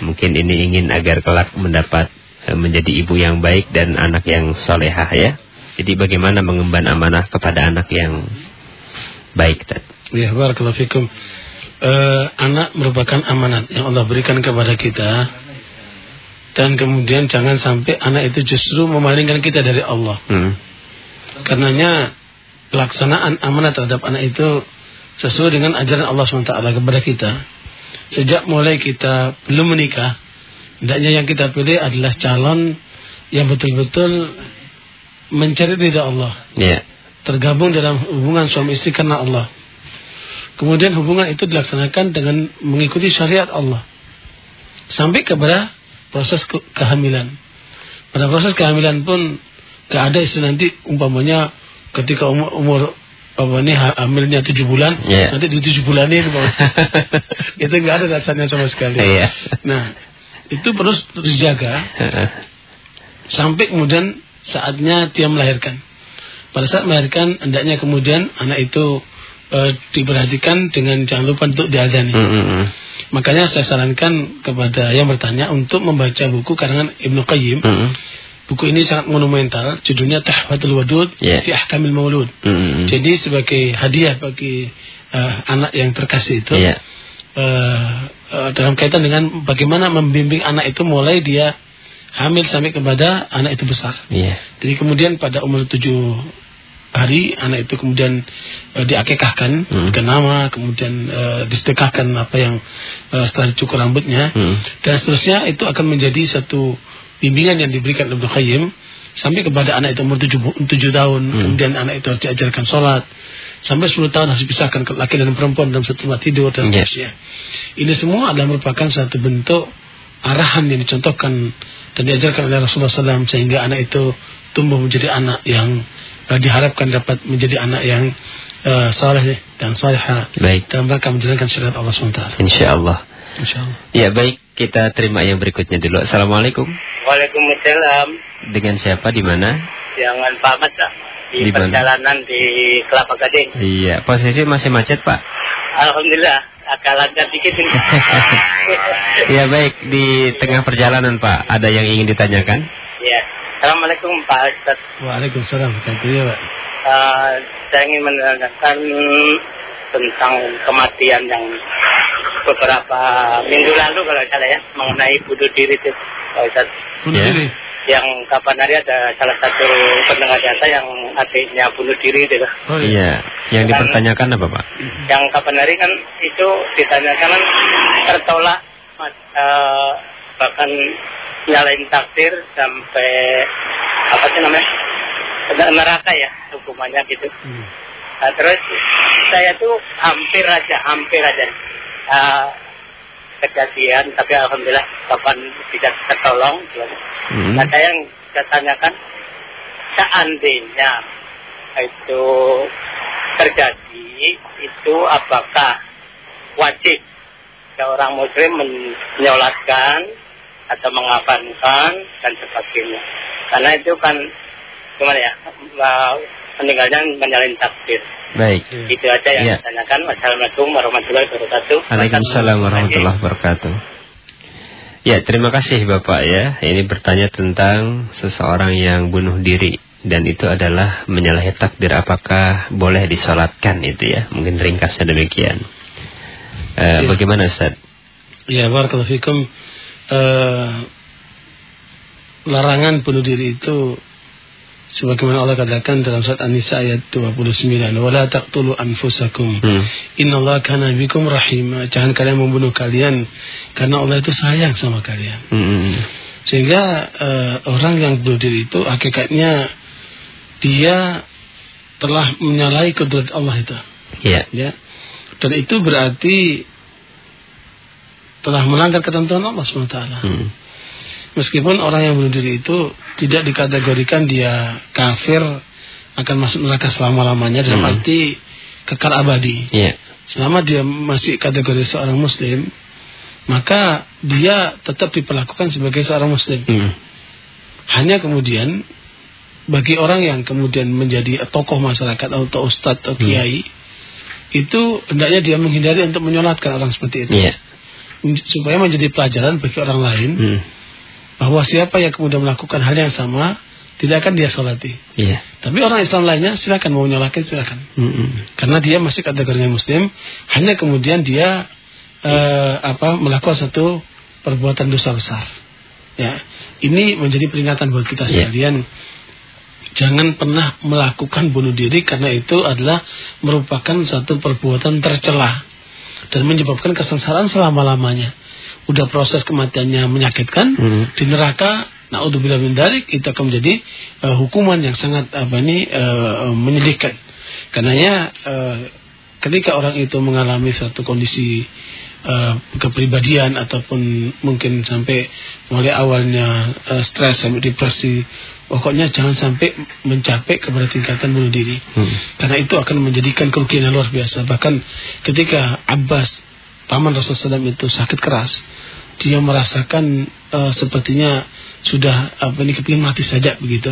Mungkin ini ingin agar kelak mendapat uh, menjadi ibu yang baik dan anak yang solehah ya. Jadi bagaimana mengemban amanah kepada anak yang baik? Ya, barakallahu fikum. Uh, anak merupakan amanat yang Allah berikan kepada kita dan kemudian jangan sampai anak itu justru memalingkan kita dari Allah. Hmm. Karenanya pelaksanaan amanat terhadap anak itu sesuai dengan ajaran Allah SWT kepada kita. Sejak mulai kita belum menikah, hendaknya yang kita pilih adalah calon yang betul-betul mencari ridha Allah. Yeah. Tergabung dalam hubungan suami istri karena Allah. Kemudian hubungan itu dilaksanakan dengan mengikuti syariat Allah. Sampai kepada proses ke kehamilan. Pada proses kehamilan pun gak ada istilah nanti umpamanya ketika umur, umur apa ini hamilnya tujuh bulan, yeah. nanti di tujuh bulan ini itu nggak ada dasarnya sama sekali. Yeah. Nah itu terus dijaga sampai kemudian saatnya dia melahirkan. Pada saat melahirkan, hendaknya kemudian anak itu e, diperhatikan dengan jangan lupa untuk diazani. Mm -hmm. Makanya saya sarankan kepada yang bertanya untuk membaca buku karangan Ibnu Qayyim. Mm -hmm. Buku ini sangat monumental, judulnya Tahfatul Wadud yeah. fi Ahkamil Maulud. Mm -hmm. Jadi sebagai hadiah bagi uh, anak yang terkasih itu, yeah. uh, uh, dalam kaitan dengan bagaimana membimbing anak itu mulai dia hamil sampai kepada anak itu besar. Yeah. Jadi kemudian pada umur tujuh hari anak itu kemudian uh, diakekahkan hmm. ke nama, kemudian uh, disedekahkan apa yang uh, setelah dicukur rambutnya hmm. dan seterusnya itu akan menjadi satu bimbingan yang diberikan Ibnu Qayyim sampai kepada anak itu umur tujuh, tujuh tahun, hmm. kemudian anak itu harus diajarkan sholat sampai 10 tahun harus dipisahkan laki dan perempuan dalam satu tempat tidur dan seterusnya. Yeah. Ini semua adalah merupakan satu bentuk arahan yang dicontohkan dan diajarkan oleh Rasulullah SAW sehingga anak itu tumbuh menjadi anak yang uh, diharapkan dapat menjadi anak yang uh, saleh dan salihah baik. dalam rangka menjalankan syariat Allah SWT. Insyaallah. Insyaallah. Ya baik, kita terima yang berikutnya dulu. Assalamualaikum. Waalaikumsalam. Dengan siapa di mana? Jangan Pak Mat, di, di perjalanan di Kelapa Gading. Iya, posisi masih macet Pak. Alhamdulillah agak lancar dikit ini. ya baik, di tengah perjalanan Pak, ada yang ingin ditanyakan? Ya, Assalamualaikum Pak Ustaz. Waalaikumsalam, ya Pak. Uh, saya ingin menanyakan tentang kematian yang beberapa minggu lalu kalau salah ya, mengenai bunuh diri itu Pak Ustaz. Bunuh ya. diri? Yang kapan hari ada salah satu pendengar jasa yang adiknya bunuh diri itu. Oh iya. Yang dipertanyakan apa Pak? Yang kapan hari kan itu ditanyakan kan tertolak uh, bahkan nyalain takdir sampai apa sih namanya neraka ya hukumannya gitu. Hmm. Nah, terus saya tuh hampir aja, hampir aja uh, kejadian tapi alhamdulillah kapan bisa tertolong hmm. nah saya yang saya tanyakan seandainya itu terjadi itu apakah wajib seorang muslim menyolatkan atau mengafankan dan sebagainya karena itu kan gimana ya meninggalnya menyalin takdir Baik. Itu aja yang ya. ditanyakan. Wassalamualaikum warahmatullahi wabarakatuh. Waalaikumsalam warahmatullahi wabarakatuh. Ya, terima kasih Bapak ya. Ini bertanya tentang seseorang yang bunuh diri dan itu adalah menyalahi takdir apakah boleh disolatkan itu ya. Mungkin ringkasnya demikian. Uh, ya. Bagaimana Ustaz? Ya, barakallahu fikum. Uh, larangan bunuh diri itu sebagaimana Allah katakan dalam surat An-Nisa ayat 29 wala taqtulu anfusakum hmm. innallaha kana bikum rahima jangan kalian membunuh kalian karena Allah itu sayang sama kalian hmm. sehingga uh, orang yang bunuh diri itu hakikatnya dia telah menyalahi kudrat Allah itu yeah. ya dan itu berarti telah melanggar ketentuan Allah SWT hmm. Meskipun orang yang bunuh diri itu tidak dikategorikan dia kafir akan masuk neraka selama-lamanya dalam hmm. arti kekal abadi. Yeah. Selama dia masih kategori seorang muslim, maka dia tetap diperlakukan sebagai seorang muslim. Hmm. Hanya kemudian bagi orang yang kemudian menjadi tokoh masyarakat atau ustadz atau hmm. kiai, hmm. itu hendaknya dia menghindari untuk menyolatkan orang seperti itu. Yeah. Supaya menjadi pelajaran bagi orang lain hmm. Bahwa siapa yang kemudian melakukan hal yang sama tidak akan dia solati. Iya. Tapi orang Islam lainnya silakan mau nyolakin silakan. Mm -hmm. Karena dia masih kategorinya Muslim, hanya kemudian dia uh, apa melakukan satu perbuatan dosa besar. Ya, ini menjadi peringatan buat kita iya. sekalian. Yeah. Jangan pernah melakukan bunuh diri karena itu adalah merupakan satu perbuatan tercela dan menyebabkan kesengsaraan selama-lamanya. Udah proses kematiannya menyakitkan, hmm. di neraka Naudzubillah min dalik itu akan menjadi uh, hukuman yang sangat apa ini uh, menyedihkan. Karenanya uh, ketika orang itu mengalami satu kondisi uh, kepribadian ataupun mungkin sampai mulai awalnya uh, stres sampai depresi, pokoknya jangan sampai mencapai kepada tingkatan bunuh diri. Hmm. Karena itu akan menjadikan kerugian yang luar biasa. Bahkan ketika Abbas paman Rasulullah SAW itu sakit keras, dia merasakan uh, sepertinya sudah apa ini kepingin mati saja begitu.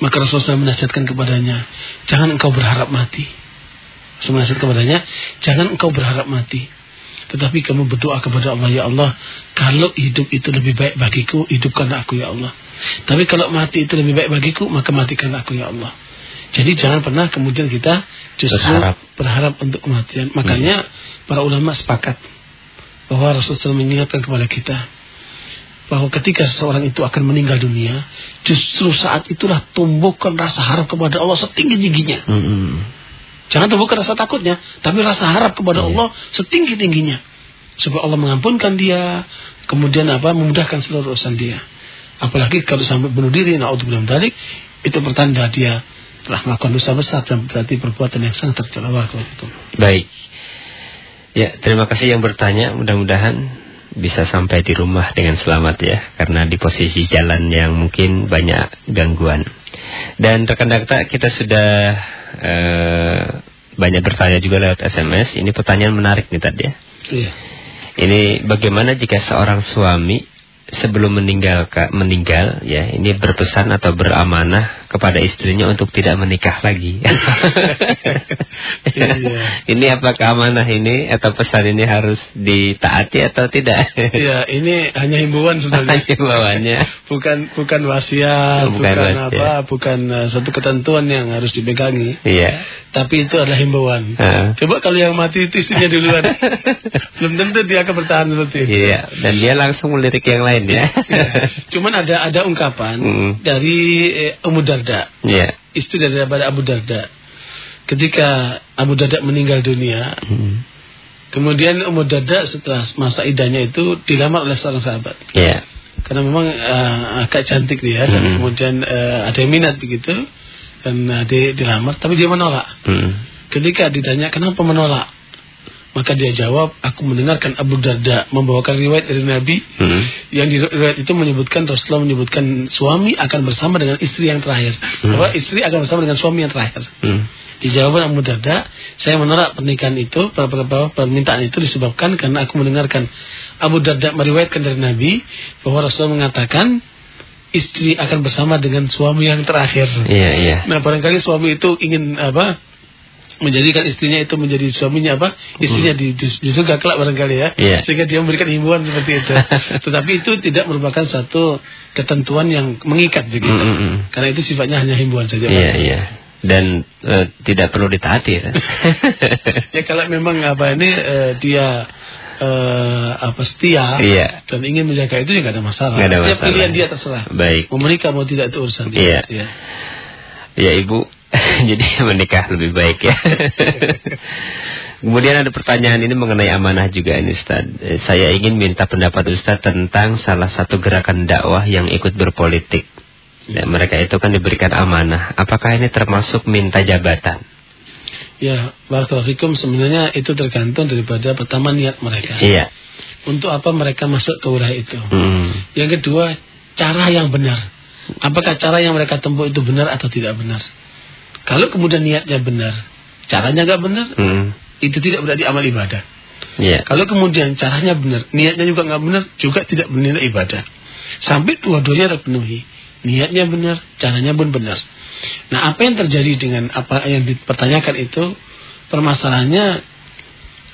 Maka Rasulullah menasihatkan kepadanya, jangan engkau berharap mati. Rasulullah menasihatkan kepadanya, jangan engkau berharap mati. Tetapi kamu berdoa kepada Allah, ya Allah, kalau hidup itu lebih baik bagiku, hidupkan aku ya Allah. Tapi kalau mati itu lebih baik bagiku, maka matikan aku ya Allah. Jadi jangan pernah kemudian kita justru berharap, berharap untuk kematian. Makanya hmm. Para ulama sepakat bahwa Rasulullah mengingatkan kepada kita bahwa ketika seseorang itu akan meninggal dunia, justru saat itulah tumbuhkan rasa harap kepada Allah setinggi-tingginya. Mm -hmm. Jangan tumbuhkan rasa takutnya, tapi rasa harap kepada yeah. Allah setinggi-tingginya. Supaya Allah mengampunkan dia, kemudian apa memudahkan seluruh urusan dia. Apalagi kalau sampai bunuh diri, naudzubillah dalik, itu pertanda dia telah melakukan dosa besar dan berarti perbuatan yang sangat tercela. Baik. Ya, terima kasih yang bertanya. Mudah-mudahan bisa sampai di rumah dengan selamat ya karena di posisi jalan yang mungkin banyak gangguan dan rekan dakta kita sudah uh, banyak bertanya juga lewat SMS ini pertanyaan menarik nih tadi ya iya. ini bagaimana jika seorang suami sebelum meninggal meninggal ya ini berpesan atau beramanah kepada istrinya untuk tidak menikah lagi. iya. Ini apakah amanah ini atau pesan ini harus ditaati atau tidak? Iya, ini hanya himbauan sebenarnya. Himbauannya. bukan bukan wasiat, bukan, bukan wasiat. apa, bukan uh, satu ketentuan yang harus dipegangi. Iya. Tapi itu adalah himbauan. Uh. Coba kalau yang mati itu istrinya duluan. Belum tentu dia akan bertahan seperti itu. Iya, dan dia langsung melirik yang lain ya. ya. Cuman ada ada ungkapan mm. dari eh, Ummu Darda. Yeah. Istri daripada Abu Darda. Ketika Abu Darda meninggal dunia, mm. kemudian Ummu Darda setelah masa idahnya itu dilamar oleh seorang sahabat. Yeah. Karena memang uh, agak cantik dia dan mm. kemudian uh, ada yang minat begitu dan uh, dia dilamar tapi dia menolak. Mm. Ketika ditanya kenapa menolak? Maka dia jawab, aku mendengarkan Abu Darda membawakan riwayat dari Nabi hmm. yang di riwayat itu menyebutkan Rasulullah menyebutkan suami akan bersama dengan istri yang terakhir. Hmm. Bahwa istri akan bersama dengan suami yang terakhir. Hmm. Di jawaban Abu Darda, saya menolak pernikahan itu, permintaan itu disebabkan karena aku mendengarkan Abu Darda meriwayatkan dari Nabi bahwa Rasulullah mengatakan istri akan bersama dengan suami yang terakhir. Iya, iya. Nah, barangkali suami itu ingin apa? Menjadikan istrinya itu menjadi suaminya apa istrinya di, di, di surga kelak barangkali ya yeah. sehingga dia memberikan himbauan seperti itu tetapi itu tidak merupakan satu ketentuan yang mengikat begitu mm -hmm. karena itu sifatnya hanya himbauan saja yeah, yeah. dan uh, tidak perlu ditaati ya. ya kalau memang apa ini uh, dia uh, apa setia iya. dan ingin menjaga itu ya nggak ada masalah. Gak ada masalah. pilihan dia terserah. Baik. Mau menikah mau tidak itu urusan dia. Iya. Ya, ya ibu Jadi menikah lebih baik ya. Kemudian ada pertanyaan ini mengenai amanah juga ini Ustaz. Eh, saya ingin minta pendapat Ustaz tentang salah satu gerakan dakwah yang ikut berpolitik. Dan mereka itu kan diberikan amanah. Apakah ini termasuk minta jabatan? Ya, Barakallahu sebenarnya itu tergantung daripada pertama niat mereka. Iya. Untuk apa mereka masuk ke wilayah itu. Hmm. Yang kedua, cara yang benar. Apakah cara yang mereka tempuh itu benar atau tidak benar? Kalau kemudian niatnya benar, caranya nggak benar, hmm. itu tidak berarti amal ibadah. Yeah. Kalau kemudian caranya benar, niatnya juga nggak benar, juga tidak bernilai ibadah. Sampai dua-duanya terpenuhi. Niatnya benar, caranya pun benar. Nah, apa yang terjadi dengan apa yang dipertanyakan itu permasalahannya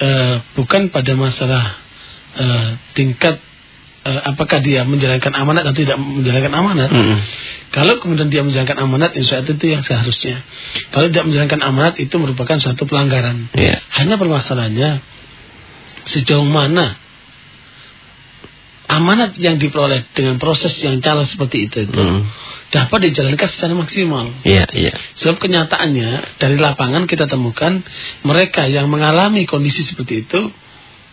uh, bukan pada masalah uh, tingkat uh, apakah dia menjalankan amanat atau tidak menjalankan amanat. Mm -hmm. Kalau kemudian dia menjalankan amanat, insya Allah itu yang seharusnya. Kalau tidak menjalankan amanat itu merupakan suatu pelanggaran. Yeah. Hanya permasalahannya sejauh mana amanat yang diperoleh dengan proses yang cara seperti itu itu mm. dapat dijalankan secara maksimal. Iya, yeah, iya. Yeah. Sebab kenyataannya dari lapangan kita temukan mereka yang mengalami kondisi seperti itu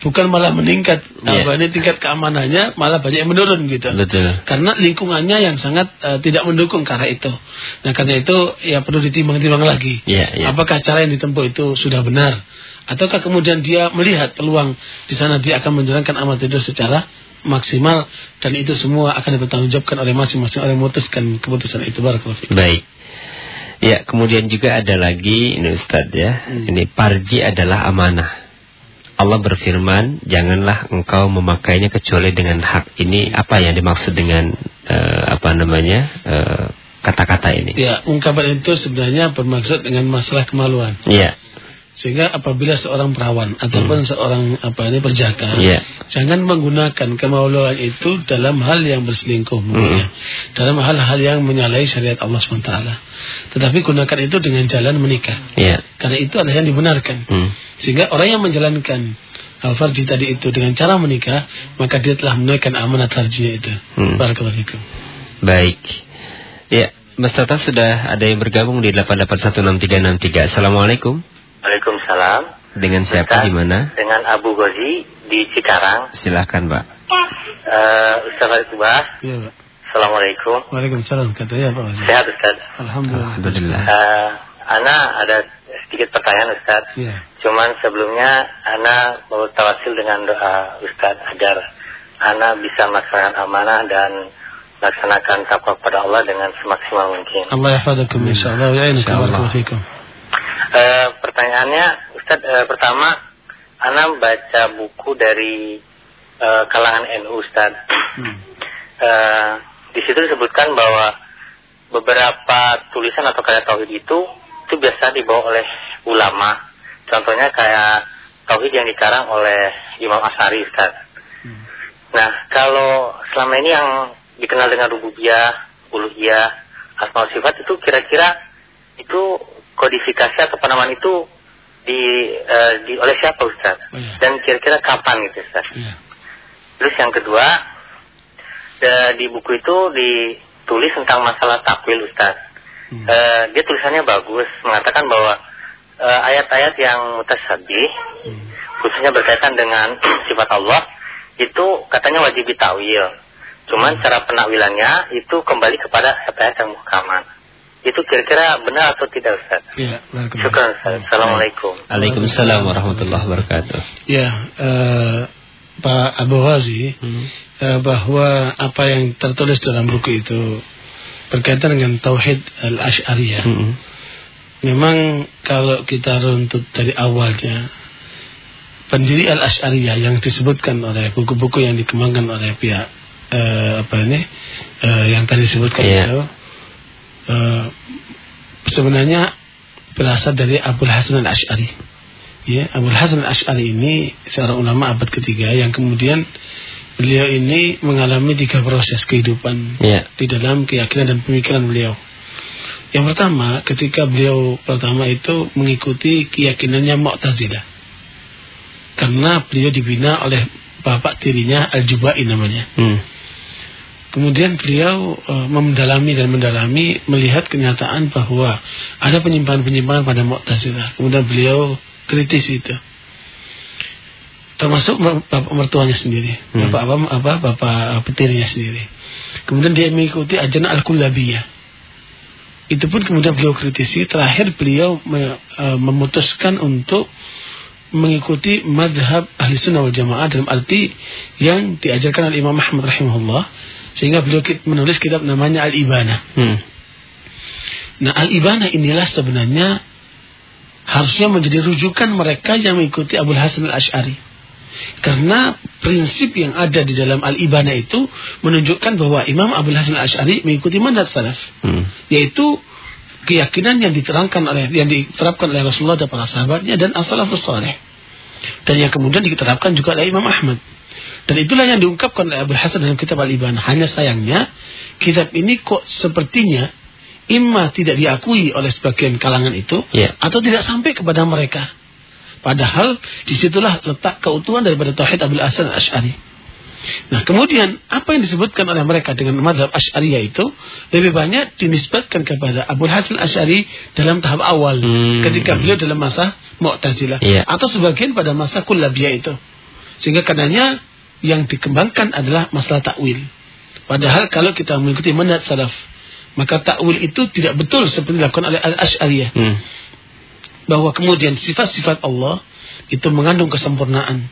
bukan malah meningkat yeah. apa ini tingkat keamanannya malah banyak yang menurun gitu Betul. karena lingkungannya yang sangat uh, tidak mendukung karena itu nah karena itu ya perlu ditimbang-timbang lagi yeah, yeah. apakah cara yang ditempuh itu sudah benar ataukah kemudian dia melihat peluang di sana dia akan menjalankan amal itu secara maksimal dan itu semua akan dipertanggungjawabkan oleh masing-masing orang memutuskan keputusan itu barakallahu baik Ya, kemudian juga ada lagi ini Ustaz ya. Hmm. Ini parji adalah amanah. Allah berfirman, janganlah engkau memakainya kecuali dengan hak. Ini apa yang dimaksud dengan uh, apa namanya eh, kata-kata uh, ini? Ya, ungkapan itu sebenarnya bermaksud dengan masalah kemaluan. Iya. Sehingga apabila seorang perawan ataupun hmm. seorang apa ini perjaka, yeah. jangan menggunakan kemaluan itu dalam hal yang berselingkuh, hmm. dalam hal-hal yang menyalahi syariat Allah SWT. Tetapi gunakan itu dengan jalan menikah, yeah. karena itu adalah yang dibenarkan. Hmm. Sehingga orang yang menjalankan al farji tadi itu dengan cara menikah, maka dia telah menunaikan amanat farjinya itu. Hmm. Barakallahu Baik. Ya, Mas Tata sudah ada yang bergabung di 8816363. Assalamualaikum. Waalaikumsalam. Dengan siapa di mana? Dengan Abu Gozi di Cikarang. Silakan, Pak. Uh, Ustaz Kubah. Iya, Pak. Assalamualaikum. Waalaikumsalam. Katanya Pak Sehat, Ustaz. Alhamdulillah. Alhamdulillah. Uh, Ana ada sedikit pertanyaan, Ustaz. Iya. Cuman sebelumnya Ana mau tawasil dengan doa Ustaz agar Ana bisa melaksanakan amanah dan melaksanakan takwa kepada Allah dengan semaksimal mungkin. Allah yahfadakum insyaallah wa ya'inakum. Uh, pertanyaannya, Ustadz, uh, pertama, Ana baca buku dari uh, kalangan NU, Ustadz. Hmm. Uh, di situ disebutkan bahwa beberapa tulisan atau karya tauhid itu itu biasa dibawa oleh ulama. Contohnya kayak tauhid yang dikarang oleh Imam Asari, Ustadz. Hmm. Nah, kalau selama ini yang dikenal dengan rububiyah, uluhiyah, asma sifat itu kira-kira itu kodifikasi atau penamaan itu di, uh, di oleh siapa Ustaz? Oh, iya. Dan kira-kira kapan gitu Ustaz? Iya. Terus yang kedua, de, di buku itu ditulis tentang masalah takwil Ustaz. Hmm. Uh, dia tulisannya bagus, mengatakan bahwa eh, ayat-ayat uh, yang mutasabih, hmm. khususnya berkaitan dengan sifat Allah, itu katanya wajib ditawil. Cuman hmm. cara penakwilannya itu kembali kepada ayat-ayat yang muhkamat. Itu kira-kira benar atau tidak Ustaz? Ya, Syukur Ustaz. Assalamualaikum. Waalaikumsalam warahmatullahi wabarakatuh. Ya, uh, Pak Abu Ghazi, hmm. uh, bahwa apa yang tertulis dalam buku itu berkaitan dengan Tauhid Al-Ash'ariyah. Hmm. Memang kalau kita runtut dari awalnya, pendiri Al-Ash'ariyah yang disebutkan oleh buku-buku yang dikembangkan oleh pihak uh, apa ini, uh, yang tadi disebutkan yeah. itu, uh, sebenarnya berasal dari Abu Hasan al Ashari. Ya, Abu Hasan al Ashari ini seorang ulama abad ketiga yang kemudian beliau ini mengalami tiga proses kehidupan yeah. di dalam keyakinan dan pemikiran beliau. Yang pertama, ketika beliau pertama itu mengikuti keyakinannya Mu'tazilah. Karena beliau dibina oleh bapak tirinya Al-Jubai namanya. Hmm. Kemudian beliau e, mendalami dan mendalami melihat kenyataan bahwa ada penyimpangan-penyimpangan pada Mu'tazilah. Kemudian beliau kritis itu. Termasuk bapak mertuanya sendiri, hmm. bapak apa, apa bapak petirnya sendiri. Kemudian dia mengikuti ajaran Al-Kullabiyah. Itu pun kemudian beliau kritisi. Terakhir beliau me, e, memutuskan untuk mengikuti madhab ahli sunnah wal jamaah dalam arti yang diajarkan oleh Imam Ahmad rahimahullah sehingga beliau menulis kitab namanya Al-Ibana. Hmm. Nah, al-ibana inilah sebenarnya harusnya menjadi rujukan mereka yang mengikuti Abu Hasan al-Ash'ari. Karena prinsip yang ada di dalam al-ibana itu menunjukkan bahwa Imam Abu Hasan al-Ash'ari mengikuti mandat salaf. Hmm. Yaitu keyakinan yang diterangkan oleh yang diterapkan oleh Rasulullah dan para sahabatnya dan as-salafus saleh. Dan yang kemudian diterapkan juga oleh Imam Ahmad. Dan itulah yang diungkapkan oleh Abu Hasan dalam kitab Al-Iban. Hanya sayangnya kitab ini kok sepertinya imma tidak diakui oleh sebagian kalangan itu yeah. atau tidak sampai kepada mereka. Padahal di situlah letak keutuhan daripada Tauhid Abu Hasan Al-Ash'ari. Nah kemudian apa yang disebutkan oleh mereka dengan madhab Ash'ariyah itu lebih banyak dinisbatkan kepada Abu Hasan Ash'ari dalam tahap awal hmm. ketika beliau dalam masa Mu'tazilah yeah. atau sebagian pada masa Kullabiyah itu. Sehingga karenanya yang dikembangkan adalah masalah takwil. Padahal kalau kita mengikuti manhaj salaf, maka takwil itu tidak betul seperti dilakukan oleh Al-Asy'ariyah. Hmm. Bahwa kemudian sifat-sifat Allah itu mengandung kesempurnaan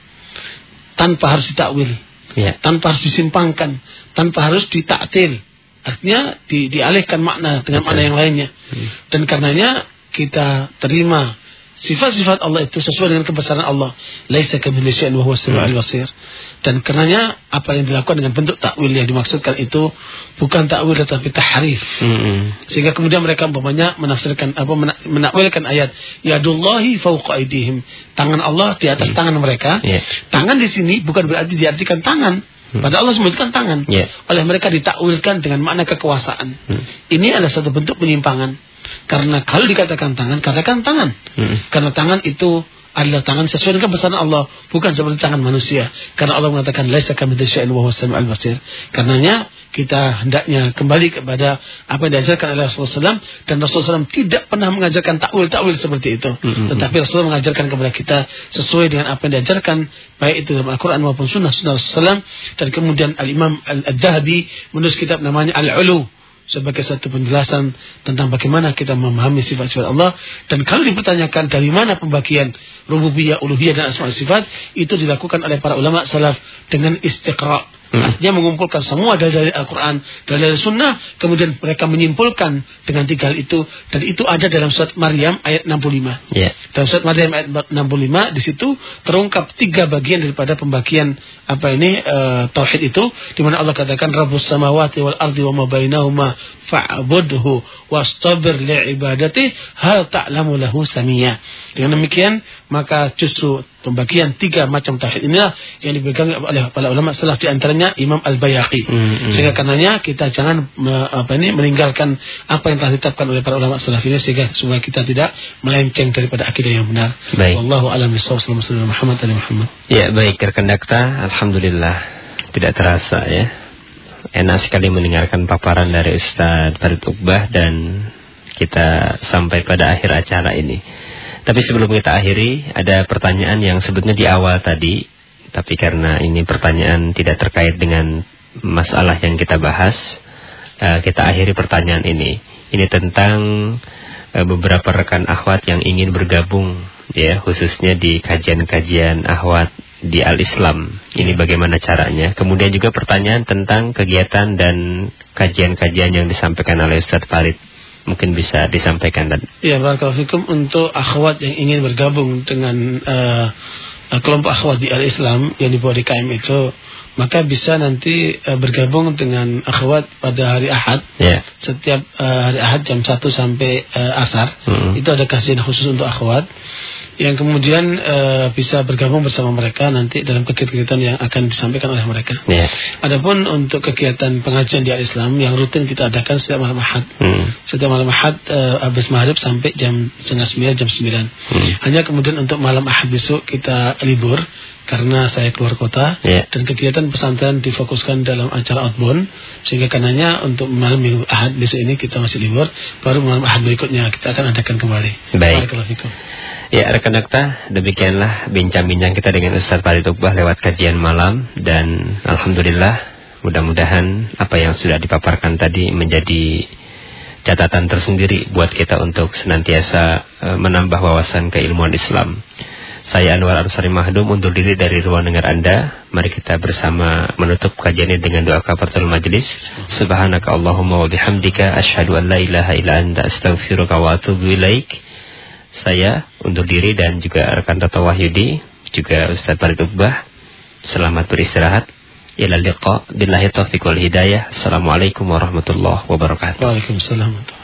tanpa harus ditakwil, ya. tanpa harus disimpangkan, tanpa harus ditaktil. Artinya di, dialihkan makna dengan Betul. makna yang lainnya. Hmm. Dan karenanya kita terima Sifat-sifat Allah itu sesuai dengan kebesaran Allah. Laisa kamitslihi syai'un wa huwa samiul basir. Dan karenanya apa yang dilakukan dengan bentuk takwil yang dimaksudkan itu bukan takwil tetapi tahrif. Hmm. Sehingga kemudian mereka umpamanya menafsirkan apa menakwilkan ayat yadullahi fawqa aydihim. Tangan Allah di atas hmm. tangan mereka. Yeah. Tangan di sini bukan berarti diartikan tangan. Hmm. Pada Allah sebutkan tangan. Yeah. Oleh mereka ditakwilkan dengan makna kekuasaan. Hmm. Ini adalah satu bentuk penyimpangan. Karena kalau dikatakan tangan, katakan tangan. Hmm. Karena tangan itu adalah tangan sesuai dengan pesan Allah, bukan seperti tangan manusia. Karena Allah mengatakan laisa kamitslihi syai'un wa huwas samiul basir. Karenanya kita hendaknya kembali kepada apa yang diajarkan oleh Rasulullah SAW dan Rasulullah SAW tidak pernah mengajarkan takwil-takwil seperti itu. Mm -hmm. Tetapi Rasulullah mengajarkan kepada kita sesuai dengan apa yang diajarkan baik itu dalam Al-Quran maupun Sunnah Sunnah Rasulullah dan kemudian Al-Imam Al-Dahabi menulis kitab namanya Al-Ulu sebagai satu penjelasan tentang bagaimana kita memahami sifat-sifat Allah dan kalau dipertanyakan dari mana pembagian rububiyah, uluhiyah dan asma sifat itu dilakukan oleh para ulama salaf dengan istiqra. Artinya mengumpulkan semua dari Al-Quran, dari Sunnah, kemudian mereka menyimpulkan dengan tiga hal itu. Dan itu ada dalam surat Maryam ayat 65. Yeah. Dalam surat Maryam ayat 65, di situ terungkap tiga bagian daripada pembagian apa ini uh, tauhid itu, di mana Allah katakan Rabbus samawati wal ardi wa ma bainahuma fa'budhu wastabir li'ibadati hal ta'lamu lahu samiyah. Dengan demikian, maka justru pembagian tiga macam tauhid inilah yang dipegang oleh para ulama setelah di antaranya Imam Al Bayhaqi. Hmm, hmm. Sehingga karenanya kita jangan apa ini meninggalkan apa yang telah ditetapkan oleh para ulama salaf ini sehingga supaya kita tidak melenceng daripada akidah yang benar. Baik. Wallahu a'lam bishawab. Muhammad ali Muhammad. Ya, baik rekan dakta, alhamdulillah tidak terasa ya. Enak sekali mendengarkan paparan dari Ustaz Farid Uqbah dan kita sampai pada akhir acara ini. Tapi sebelum kita akhiri, ada pertanyaan yang sebetulnya di awal tadi, tapi karena ini pertanyaan tidak terkait dengan masalah yang kita bahas, uh, kita akhiri pertanyaan ini. Ini tentang uh, beberapa rekan akhwat yang ingin bergabung, ya khususnya di kajian-kajian akhwat di Al-Islam. Ini bagaimana caranya? Kemudian juga pertanyaan tentang kegiatan dan kajian-kajian yang disampaikan oleh Ustaz Farid mungkin bisa disampaikan dan Ya, barakallahu untuk akhwat yang ingin bergabung dengan uh, kelompok akhwat di Al-Islam yang dibuat di KM itu maka bisa nanti uh, bergabung dengan akhwat pada hari Ahad. Yeah. Setiap uh, hari Ahad jam 1 sampai uh, asar. Mm -hmm. Itu ada kajian khusus untuk akhwat yang kemudian uh, bisa bergabung bersama mereka nanti dalam kegiatan yang akan disampaikan oleh mereka. Yeah. Adapun untuk kegiatan pengajian di Islam yang rutin kita adakan setiap malam Ahad. Hmm. Setiap malam Ahad uh, habis maghrib sampai jam setengah sembilan jam sembilan. Hmm. Hanya kemudian untuk malam Ahad besok kita libur karena saya keluar kota yeah. dan kegiatan pesantren difokuskan dalam acara outbound sehingga karenanya untuk malam minggu Ahad besok ini kita masih libur baru malam Ahad berikutnya kita akan adakan kembali. Baik. Ya rekan dokter, demikianlah bincang-bincang kita dengan Ustaz Farid Uqbah lewat kajian malam dan Alhamdulillah mudah-mudahan apa yang sudah dipaparkan tadi menjadi catatan tersendiri buat kita untuk senantiasa uh, menambah wawasan keilmuan Islam. Saya Anwar Arsari Mahdum undur diri dari ruang dengar Anda. Mari kita bersama menutup kajian ini dengan doa kafaratul majlis. Subhanaka Allahumma wa bihamdika asyhadu an la ilaha illa anta astaghfiruka wa atubu ilaik. Saya undur diri dan juga rekan Tata Wahyudi, juga Ustaz Farid Uqbah. Selamat beristirahat. Ila liqa billahi taufiq wal hidayah. Assalamualaikum warahmatullahi wabarakatuh. Waalaikumsalam.